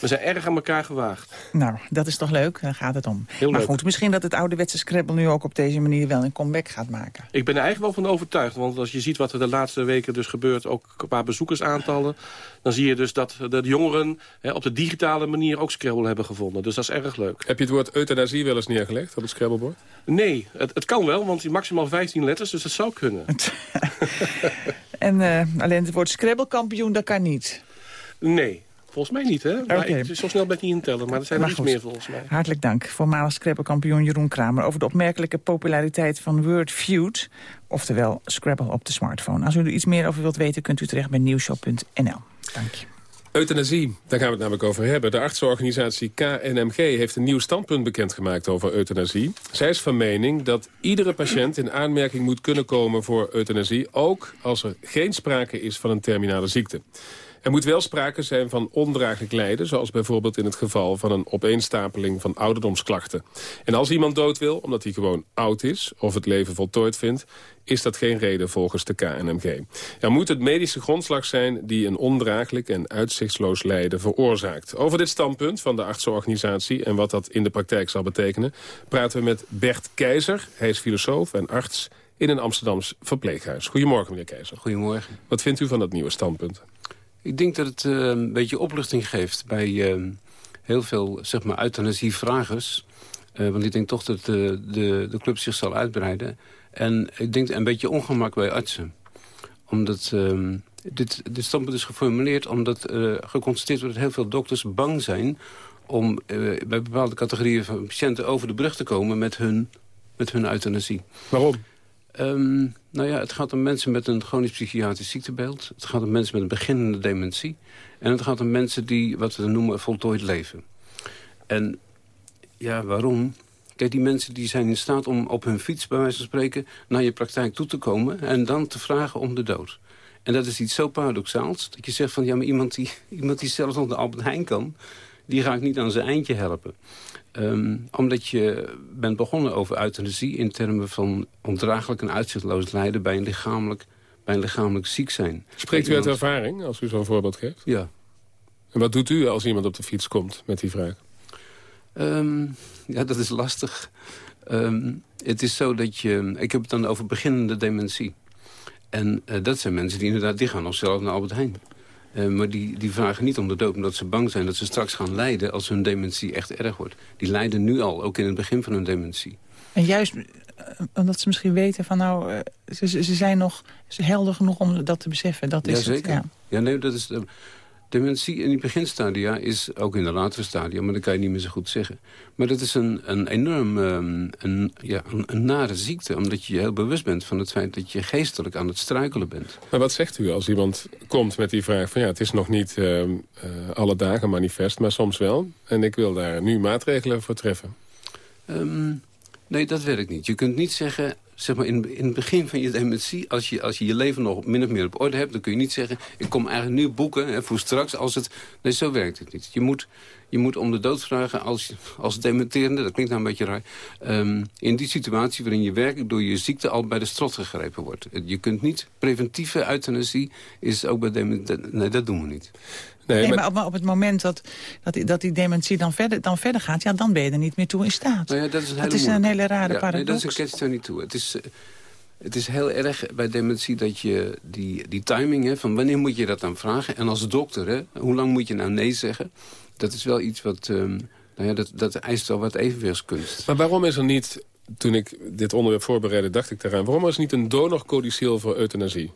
We zijn erg aan elkaar gewaagd. Nou, dat is toch leuk? Daar gaat het om. Heel maar leuk. goed, misschien dat het ouderwetse Scrabble nu ook op deze manier wel een comeback gaat maken. Ik ben er eigenlijk wel van overtuigd. Want als je ziet wat er de laatste weken dus gebeurt, ook qua bezoekersaantallen... dan zie je dus dat de jongeren hè, op de digitale manier ook Scrabble hebben gevonden. Dus dat is erg leuk. Heb je het woord euthanasie wel eens neergelegd op het Scrabblebord? Nee, het, het kan wel, want maximaal 15 letters, dus het zou kunnen. (laughs) en uh, alleen het woord Scrabble-kampioen, dat kan niet. Nee, volgens mij niet, hè? Okay. Ik, zo snel ben ik niet intellen, maar er zijn er iets meer volgens mij. Hartelijk dank, voormalig Scrabble-kampioen Jeroen Kramer... over de opmerkelijke populariteit van Word Feud... oftewel Scrabble op de smartphone. Als u er iets meer over wilt weten, kunt u terecht bij nieuwshop.nl. Dank je. Euthanasie, daar gaan we het namelijk over hebben. De artsenorganisatie KNMG heeft een nieuw standpunt bekendgemaakt over euthanasie. Zij is van mening dat iedere patiënt in aanmerking moet kunnen komen voor euthanasie... ook als er geen sprake is van een terminale ziekte. Er moet wel sprake zijn van ondraaglijk lijden... zoals bijvoorbeeld in het geval van een opeenstapeling van ouderdomsklachten. En als iemand dood wil, omdat hij gewoon oud is... of het leven voltooid vindt, is dat geen reden volgens de KNMG. Er moet het medische grondslag zijn die een ondraaglijk en uitzichtsloos lijden veroorzaakt. Over dit standpunt van de artsenorganisatie en wat dat in de praktijk zal betekenen... praten we met Bert Keizer. Hij is filosoof en arts in een Amsterdams verpleeghuis. Goedemorgen, meneer Keizer. Goedemorgen. Wat vindt u van dat nieuwe standpunt? Ik denk dat het uh, een beetje opluchting geeft bij uh, heel veel zeg maar, euthanasievragers. Uh, want ik denk toch dat de, de, de club zich zal uitbreiden. En ik denk een beetje ongemak bij artsen. Omdat ehm, dit, dit standpunt is geformuleerd omdat geconstateerd wordt dat heel veel dokters bang zijn om bij bepaalde categorieën van patiënten over de brug te komen met hun, met hun euthanasie. Waarom? Um, nou ja, het gaat om mensen met een chronisch psychiatrisch ziektebeeld. Het gaat om mensen met een beginnende dementie. En het gaat om mensen die, wat we noemen, voltooid leven. En ja, waarom? Kijk, die mensen die zijn in staat om op hun fiets, bij wijze van spreken... naar je praktijk toe te komen en dan te vragen om de dood. En dat is iets zo paradoxaals, dat je zegt van... ja, maar iemand die, (laughs) iemand die zelfs nog de Albert Heijn kan... die ga ik niet aan zijn eindje helpen. Um, omdat je bent begonnen over euthanasie... in termen van ondraaglijk en uitzichtloos lijden... bij een lichamelijk, bij een lichamelijk ziek zijn. Spreekt u uit ervaring, als u zo'n voorbeeld geeft? Ja. En wat doet u als iemand op de fiets komt met die vraag? Um, ja, dat is lastig. Um, het is zo dat je... Ik heb het dan over beginnende dementie. En uh, dat zijn mensen die inderdaad... die gaan nog zelf naar Albert Heijn. Uh, maar die, die vragen niet om de dood omdat ze bang zijn dat ze straks gaan lijden... als hun dementie echt erg wordt. Die lijden nu al, ook in het begin van hun dementie. En juist uh, omdat ze misschien weten van nou, uh, ze, ze zijn nog helder genoeg om dat te beseffen. Dat is ja, zeker. Het, ja. ja, nee, dat is... Dementie in die beginstadia is ook in de latere stadia, maar dat kan je niet meer zo goed zeggen. Maar dat is een, een enorm um, een, ja, een, een, nare ziekte, omdat je je heel bewust bent van het feit dat je geestelijk aan het struikelen bent. Maar wat zegt u als iemand komt met die vraag van ja, het is nog niet uh, uh, alle dagen manifest, maar soms wel. En ik wil daar nu maatregelen voor treffen. Um, nee, dat werkt niet. Je kunt niet zeggen, zeg maar in, in het begin van je dementie... Als je, als je je leven nog min of meer op orde hebt... dan kun je niet zeggen, ik kom eigenlijk nu boeken hè, voor straks. Als het, nee, zo werkt het niet. Je moet, je moet om de dood vragen als, als dementerende... dat klinkt nou een beetje raar... Um, in die situatie waarin je werkelijk door je ziekte... al bij de strot gegrepen wordt. Je kunt niet, preventieve euthanasie is ook bij dementie... Nee, dat doen we niet. Nee, nee maar... maar, op, het moment dat, dat, die, dat die dementie dan verder, dan verder gaat... ja, dan ben je er niet meer toe in staat. Nou ja, dat is een, dat is een hele rare ja, paradox. Nee, dat is een catch niet toe. Het is, het is heel erg bij dementie dat je die, die timing... Hè, van wanneer moet je dat dan vragen? En als dokter, hè, hoe lang moet je nou nee zeggen? Dat is wel iets wat... Um, nou ja, dat, dat eist wel wat evenwichtskunst. Maar waarom is er niet... Toen ik dit onderwerp voorbereidde, dacht ik daaraan... waarom is er niet een donorcodicil voor euthanasie?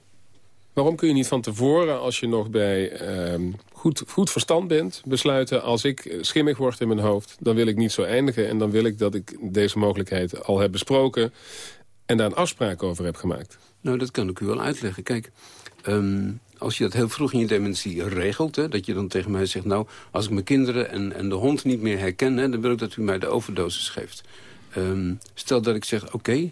Waarom kun je niet van tevoren, als je nog bij uh, goed, goed verstand bent... besluiten, als ik schimmig word in mijn hoofd... dan wil ik niet zo eindigen en dan wil ik dat ik deze mogelijkheid al heb besproken... en daar een afspraak over heb gemaakt? Nou, dat kan ik u wel uitleggen. Kijk, um, als je dat heel vroeg in je dementie regelt... Hè, dat je dan tegen mij zegt... nou, als ik mijn kinderen en, en de hond niet meer herken... Dan wil ik dat u mij de overdosis geeft. Um, stel dat ik zeg, oké...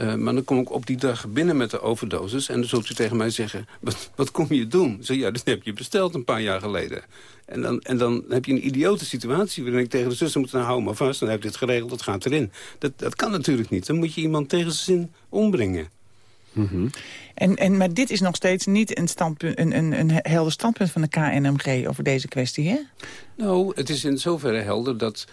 uh, maar dan kom ik op die dag binnen met de overdosis... en dan zult u tegen mij zeggen, wat, wat kom je doen? Zo, ja, dat heb je besteld een paar jaar geleden. En dan, en dan heb je een idiote situatie... waarin ik tegen de zuster moet, nou hou maar vast... dan heb je dit geregeld, dat gaat erin. Dat, dat kan natuurlijk niet. Dan moet je iemand tegen zijn zin ombrengen. Mm -hmm. en, en, maar dit is nog steeds niet een, standpunt, een, een, een helder standpunt van de KNMG over deze kwestie, hè? Nou, het is in zoverre helder dat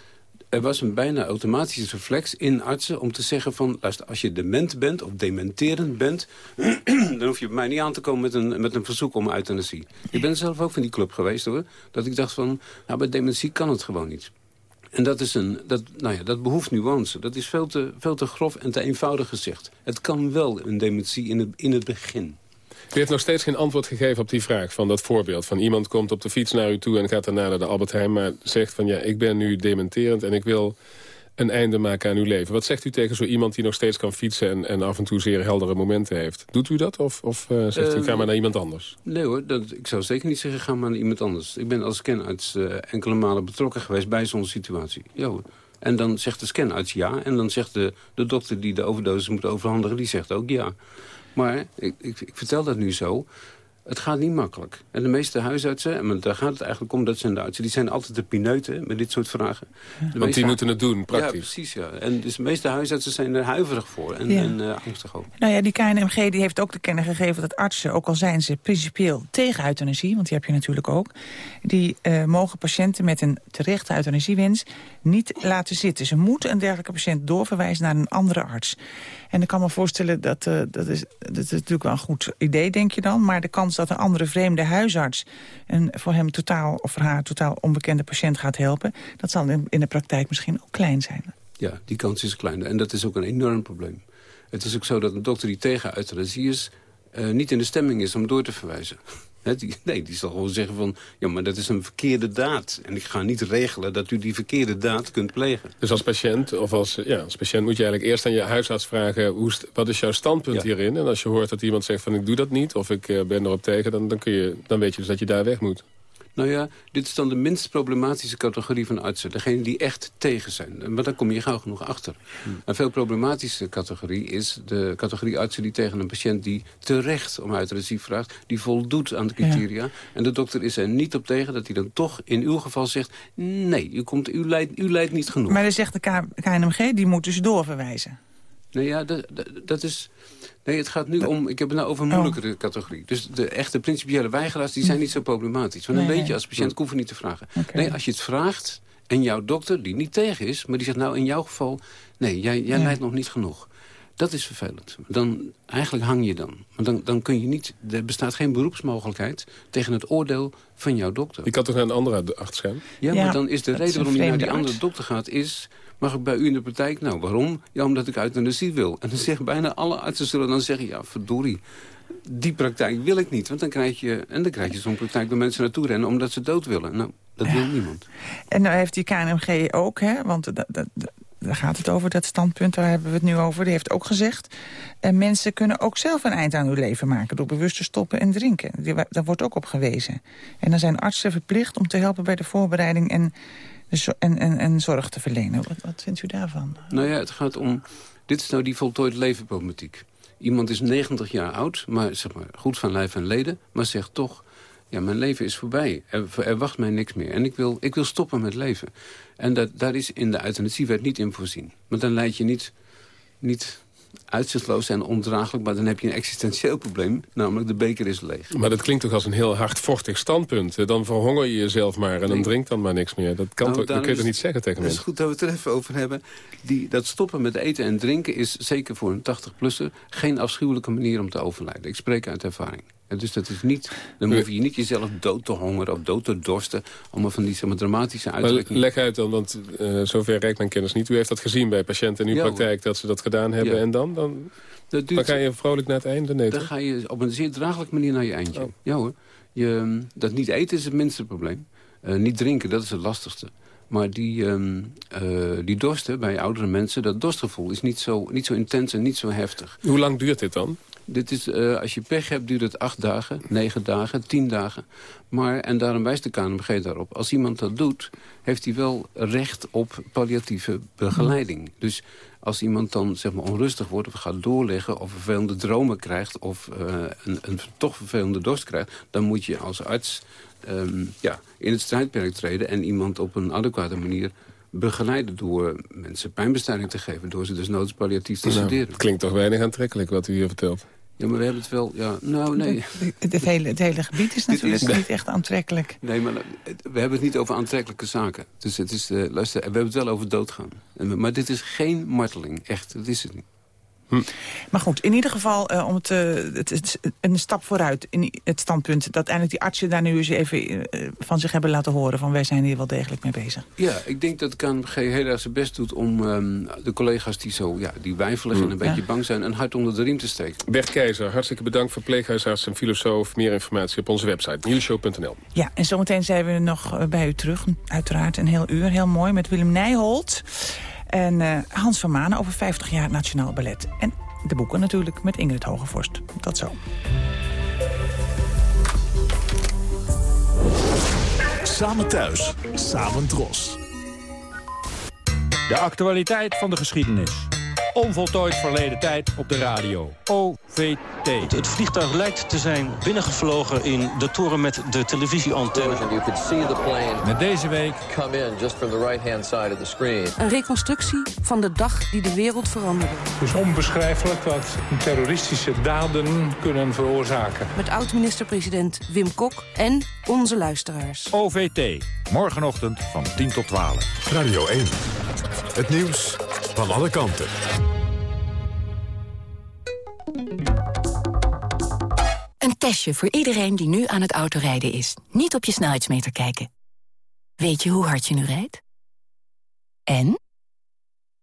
er was een bijna automatische reflex in artsen om te zeggen van... luister, als je dement bent of dementerend bent... (clears throat) dan hoef je bij mij niet aan te komen met een, met een verzoek om euthanasie. Ik ben zelf ook van die club geweest hoor. Dat ik dacht van, nou bij dementie kan het gewoon niet. En dat, is een, dat, nou ja, dat behoeft nuance. Dat is veel te, veel te grof en te eenvoudig gezegd. Het kan wel een dementie in het, in het begin. U heeft nog steeds geen antwoord gegeven op die vraag van dat voorbeeld. Van iemand komt op de fiets naar u toe en gaat daarna naar de Albert Heijn... maar zegt van ja, ik ben nu dementerend en ik wil een einde maken aan uw leven. Wat zegt u tegen zo iemand die nog steeds kan fietsen... en, en af en toe zeer heldere momenten heeft? Doet u dat of, of uh, zegt uh, u ga maar naar iemand anders? Nee hoor, dat, ik zou zeker niet zeggen ga maar naar iemand anders. Ik ben als scanarts uh, enkele malen betrokken geweest bij zo'n situatie. Ja hoor. En dan zegt de scanarts ja. En dan zegt de, de dokter die de overdosis moet overhandigen, die zegt ook ja. Maar ik, ik, ik, vertel dat nu zo. Het gaat niet makkelijk. En de meeste huisartsen, en daar gaat het eigenlijk om, dat zijn de artsen... die zijn altijd de pineuten met dit soort vragen. De Want die moeten het doen, praktisch. Ja, precies. Ja. En dus de meeste huisartsen zijn er huiverig voor en, en uh, angstig ook. Nou ja, die KNMG die heeft ook te kennen gegeven dat artsen... ook al zijn ze principieel tegen euthanasie, want die heb je natuurlijk ook... die uh, mogen patiënten met een terechte euthanasiewens niet laten zitten. Ze moeten een dergelijke patiënt doorverwijzen naar een andere arts. En ik kan me voorstellen, dat, uh, dat, is, dat is natuurlijk wel een goed idee, denk je dan. Maar de kans dat een andere vreemde huisarts... een voor hem totaal of voor haar totaal onbekende patiënt gaat helpen... dat zal in, de praktijk misschien ook klein zijn. Ja, die kans is klein. En dat is ook een enorm probleem. Het is ook zo dat een dokter die tegen euthanasie is... Uh, niet in de stemming is om door te verwijzen. (laughs) Nee, die zal gewoon zeggen van... ja, maar dat is een verkeerde daad. En ik ga niet regelen dat u die verkeerde daad kunt plegen. Dus als patiënt, of als, ja, als patiënt moet je eigenlijk eerst aan je huisarts vragen... Hoe, wat is jouw standpunt hierin? En als je hoort dat iemand zegt van ik doe dat niet... of ik uh, ben erop tegen, dan, dan, kun je, dan weet je dus dat je daar weg moet. Nou ja, dit is dan de minst problematische categorie van artsen. Degene die echt tegen zijn. Maar daar kom je gauw genoeg achter. Hmm. Een veel problematische categorie is de categorie artsen... die tegen een patiënt die terecht om euthanasie vraagt... die voldoet aan de criteria. En de dokter is er niet op tegen dat hij dan toch in uw geval zegt... nee, u, komt, u, leidt, u leidt niet genoeg. Maar dan zegt de KNMG, die moet dus doorverwijzen. Nee, ja, dat, dat is... Nee, het gaat nu om... Ik heb het nou over een oh. moeilijkere categorie. Dus de echte principiële weigeraars die zijn niet zo problematisch. Want dan weet je als patiënt, ik hoef niet te vragen. Nee, als je het vraagt en jouw dokter, die niet tegen is... maar die zegt, nou, in jouw geval... nee, jij, jij leidt nog niet genoeg. Dat is vervelend. Dan, eigenlijk hang je dan. Maar dan, dan kun je niet... Er bestaat geen beroepsmogelijkheid tegen het oordeel van jouw dokter. Je kan toch naar een andere achterscherm? Ja, ja, maar dan is de reden waarom je naar die andere dokter gaat... is Mag ik bij u in de praktijk? Nou, waarom? Ja, omdat ik euthanasie wil. En dan zeggen bijna alle artsen zullen dan zeggen... ja, verdorie, die praktijk wil ik niet. Want dan krijg je, en dan krijg je zo'n praktijk waar mensen naartoe rennen... omdat ze dood willen. Nou, dat wil niemand. En nou heeft die KNMG ook, hè, want daar gaat het over, dat standpunt, daar hebben we het nu over. Die heeft ook gezegd, en eh, mensen kunnen ook zelf een eind aan hun leven maken... door bewust te stoppen en drinken. Daar wordt ook op gewezen. En dan zijn artsen verplicht om te helpen bij de voorbereiding... en en, en, en zorg te verlenen. Wat, wat vindt u daarvan? Nou ja, het gaat om... Dit is nou die voltooid levenproblematiek. Iemand is 90 jaar oud, maar, zeg maar goed van lijf en leden... maar zegt toch, ja, mijn leven is voorbij. Er, wacht mij niks meer. En ik wil, ik wil stoppen met leven. En dat, daar is in de euthanasiewet niet in voorzien. Want dan leid je niet, niet uitzichtloos en ondraaglijk... maar dan heb je een existentieel probleem, namelijk de beker is leeg. Maar dat klinkt toch als een heel hardvochtig standpunt. Dan verhonger je jezelf maar en dan drink dan maar niks meer. Dat, kan nou, toch, dat kun je toch niet zeggen tegen mensen? Het is goed dat we het er even over hebben. Die, dat stoppen met eten en drinken is zeker voor een 80-plusser... geen afschuwelijke manier om te overlijden. Ik spreek uit ervaring. En dus dat is niet, dan hoef je niet jezelf dood te hongeren of dood te dorsten. Allemaal van die zeg maar, dramatische uitdrukkingen. leg uit dan, want uh, zover reikt mijn kennis niet. U heeft dat gezien bij patiënten in uw praktijk dat ze dat gedaan hebben. En dan? Dan, dan ga je vrolijk naar het einde? Nee, dan ga je op een zeer draaglijke manier naar je eindje. Oh. Ja hoor. Je, dat niet eten is het minste probleem. Uh, niet drinken, dat is het lastigste. Maar die, um, uh, die dorsten bij oudere mensen, dat dorstgevoel is niet zo, niet zo intens en niet zo heftig. Hoe lang duurt dit dan? Dit is, uh, als je pech hebt, duurt het acht dagen, negen dagen, tien dagen. Maar, en daarom wijst de KNMG daarop, als iemand dat doet... heeft hij wel recht op palliatieve begeleiding. Dus als iemand dan zeg maar, onrustig wordt of gaat doorleggen... of vervelende dromen krijgt of uh, een, een, toch vervelende dorst krijgt... dan moet je als arts um, ja, in het strijdperk treden... en iemand op een adequate manier begeleiden door mensen pijnbestrijding te geven... door ze dus noods palliatief te nou, sederen. Het klinkt toch weinig aantrekkelijk wat u hier vertelt. Ja, maar we hebben het wel... Ja, nou, nee. Het, hele, het hele gebied is natuurlijk niet echt aantrekkelijk. Nee, maar we hebben het niet over aantrekkelijke zaken. Dus het is, uh, luister, we hebben het wel over doodgaan. Maar dit is geen marteling, echt. Dat is het niet. Hm. Maar goed, in ieder geval uh, om het, uh, het, een stap vooruit in het standpunt... dat eindelijk die artsen daar nu eens even uh, van zich hebben laten horen... van wij zijn hier wel degelijk mee bezig. Ja, ik denk dat KNG heel erg zijn best doet om um, de collega's die zo ja, die wijfelig hm. en een beetje bang zijn... een hart onder de riem te steken. Bert Keizer, hartstikke bedankt voor pleeghuisarts en filosoof. Meer informatie op onze website, nieuwshow.nl. Ja, en zometeen zijn we nog bij u terug. Uiteraard een heel uur, heel mooi, met Willem Nijholt... En uh, Hans van Manen over 50 jaar Nationaal Ballet. En de boeken natuurlijk met Ingrid Hogevorst. Dat zo. Samen thuis, samen dros. De actualiteit van de geschiedenis. Onvoltooid verleden tijd op de radio. OVT. Het, het vliegtuig lijkt te zijn binnengevlogen in de toren met de televisieantenne. Met deze week... Een reconstructie van de dag die de wereld veranderde. Het is onbeschrijfelijk wat terroristische daden kunnen veroorzaken. Met oud-minister-president Wim Kok en onze luisteraars. OVT. Morgenochtend van 10 tot 12. Radio 1. Het nieuws van alle kanten. Een testje voor iedereen die nu aan het autorijden is. Niet op je snelheidsmeter kijken. Weet je hoe hard je nu rijdt? En?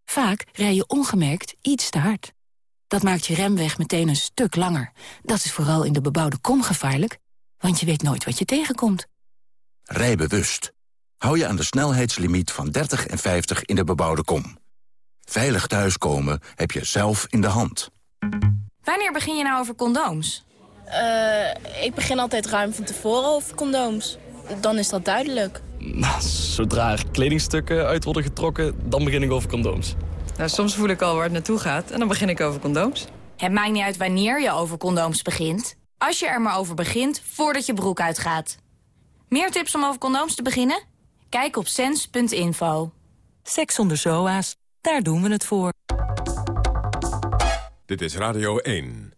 Vaak rij je ongemerkt iets te hard. Dat maakt je remweg meteen een stuk langer. Dat is vooral in de bebouwde kom gevaarlijk, want je weet nooit wat je tegenkomt. Rij bewust. Hou je aan de snelheidslimiet van 30 en 50 in de bebouwde kom. Veilig thuiskomen heb je zelf in de hand. Wanneer begin je nou over condooms? Uh, ik begin altijd ruim van tevoren over condooms. Dan is dat duidelijk. (laughs) Nou, zodra er kledingstukken uit worden getrokken, dan begin ik over condooms. Nou, soms voel ik al waar het naartoe gaat en dan begin ik over condooms. Het maakt niet uit wanneer je over condooms begint. Als je er maar over begint, voordat je broek uitgaat. Meer tips om over condooms te beginnen? Kijk op sens.info. Seks zonder SOA's, daar doen we het voor. Dit is Radio 1.